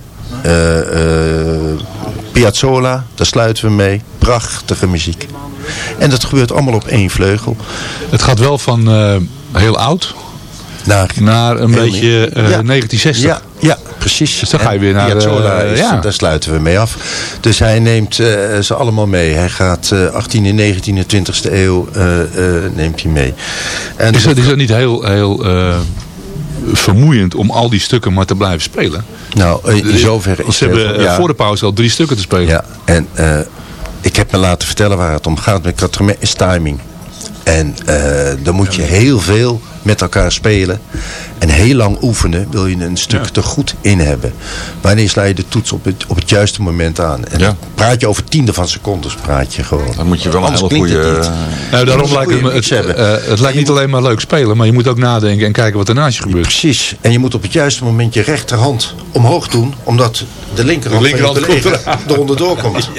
[SPEAKER 11] Piazzolla. Daar sluiten we mee. Prachtige muziek. En dat gebeurt allemaal op één vleugel.
[SPEAKER 5] Het gaat wel van eh, heel oud
[SPEAKER 11] naar,
[SPEAKER 5] naar een beetje
[SPEAKER 11] nieuw.
[SPEAKER 5] eh,
[SPEAKER 11] Ja.
[SPEAKER 5] 1960.
[SPEAKER 11] Ja, ja, precies.
[SPEAKER 5] Dus dan ga je weer naar,
[SPEAKER 11] Piazzolla
[SPEAKER 5] eh,
[SPEAKER 11] is-
[SPEAKER 5] ja.
[SPEAKER 11] Daar sluiten we mee af. Dus hij neemt ze allemaal mee. Hij gaat eh 18e, 19e, 20e eeuw neemt hij mee. En
[SPEAKER 5] Is dat, is dat niet heel, heel vermoeiend om al die stukken maar te blijven spelen?
[SPEAKER 11] Nou, in in zoverre is
[SPEAKER 5] Ze hebben eh,
[SPEAKER 11] ja.
[SPEAKER 5] voor de pauze al drie stukken te spelen.
[SPEAKER 11] Ja, en eh, ik heb me laten vertellen waar het om gaat met Quatremain is timing. En eh dan moet je heel veel met elkaar spelen. En heel lang oefenen wil je een stuk er goed in hebben. Wanneer sla je de toets op het, op het juiste moment aan? En praat je over tiende van secondes praat je gewoon.
[SPEAKER 6] Dan moet je wel een hele goede...
[SPEAKER 11] niet.
[SPEAKER 5] Nou, daarom lijkt het, me, het,
[SPEAKER 11] hebben.
[SPEAKER 5] eh, het lijkt niet alleen maar leuk spelen, maar je moet ook nadenken en kijken wat er naast je gebeurt.
[SPEAKER 11] Precies. En je moet op het juiste moment je rechterhand omhoog doen. Omdat de linkerhand,
[SPEAKER 5] De linkerhand
[SPEAKER 11] van je
[SPEAKER 5] komt
[SPEAKER 11] collega er onderdoor komt.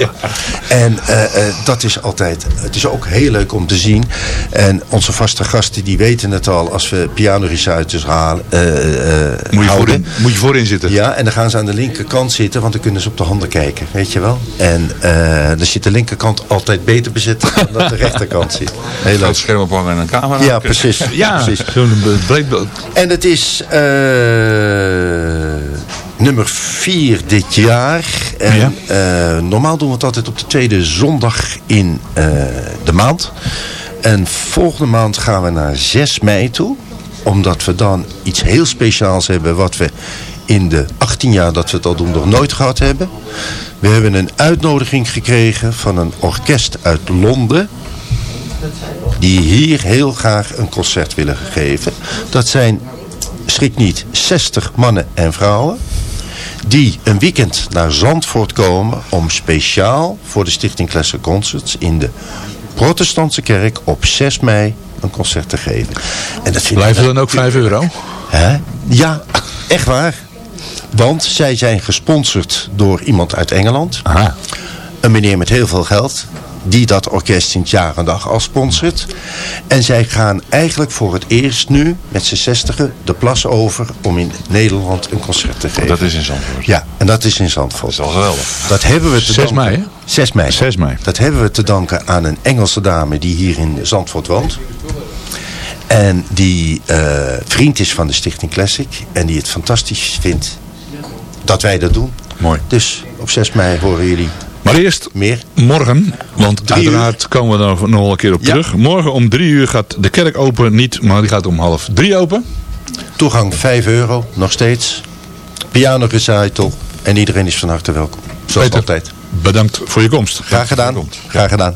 [SPEAKER 11] En eh, eh, dat is altijd... Het is ook heel leuk om te zien. En onze vaste gasten die weten het al. Als we pianorecitals halen, eh, eh,
[SPEAKER 5] Moet je,
[SPEAKER 11] houden.
[SPEAKER 5] voorin, moet je voorin zitten.
[SPEAKER 11] Ja, en dan gaan ze aan de linkerkant zitten, want dan kunnen ze op de handen kijken, weet je wel. En eh dan zit de linkerkant altijd beter bezet dan dat de rechterkant zit. Heel leuk.
[SPEAKER 6] scherm ophangen en een camera.
[SPEAKER 11] Ja, precies.
[SPEAKER 5] Ja,
[SPEAKER 11] precies. En het is eh, nummer 4 dit jaar. En eh, normaal doen we het altijd op de tweede zondag in eh, de maand. En volgende maand gaan we naar 6 mei toe. Omdat we dan iets heel speciaals hebben wat we in de 18 jaar dat we het al doen nog nooit gehad hebben. We hebben een uitnodiging gekregen van een orkest uit Londen die hier heel graag een concert willen geven. Dat zijn, schrik niet, 60 mannen en vrouwen die een weekend naar Zandvoort komen om speciaal voor de Stichting Classic Concerts in de protestantse kerk op 6 mei een concert te geven. En dat vind
[SPEAKER 5] Blijven
[SPEAKER 11] ik-
[SPEAKER 5] dan ook 5 euro?
[SPEAKER 11] Hè? Ja, echt waar. Want zij zijn gesponsord door iemand uit Engeland. Een meneer met heel veel geld. Die dat orkest sinds jaar en dag al sponsort. En zij gaan eigenlijk voor het eerst nu met z'n zestigen de plas over om in Nederland een concert te geven.
[SPEAKER 6] Dat is in Zandvoort.
[SPEAKER 11] Ja, en dat is in Zandvoort.
[SPEAKER 6] Dat is wel geweldig.
[SPEAKER 11] Dat hebben we te
[SPEAKER 5] 6
[SPEAKER 11] danken.
[SPEAKER 5] mei, hè?
[SPEAKER 11] 6 mei.
[SPEAKER 5] 6 mei.
[SPEAKER 11] Dat hebben we te danken aan een Engelse dame die hier in Zandvoort woont. En die eh, vriend is van de Stichting Classic. En die het fantastisch vindt dat wij dat doen.
[SPEAKER 5] Mooi.
[SPEAKER 11] Dus op 6 mei horen jullie
[SPEAKER 5] Maar eerst
[SPEAKER 11] Meer?
[SPEAKER 5] morgen, want
[SPEAKER 11] Drie
[SPEAKER 5] uiteraard komen we er nog wel een keer op
[SPEAKER 11] Ja.
[SPEAKER 5] terug. Morgen om drie uur gaat de kerk open, niet, maar die gaat om half drie open.
[SPEAKER 11] Toegang 5 euro, nog steeds. Piano recital. En iedereen is van harte welkom. Zoals
[SPEAKER 5] Peter,
[SPEAKER 11] altijd.
[SPEAKER 5] Bedankt voor je komst.
[SPEAKER 11] Graag gedaan. Graag gedaan.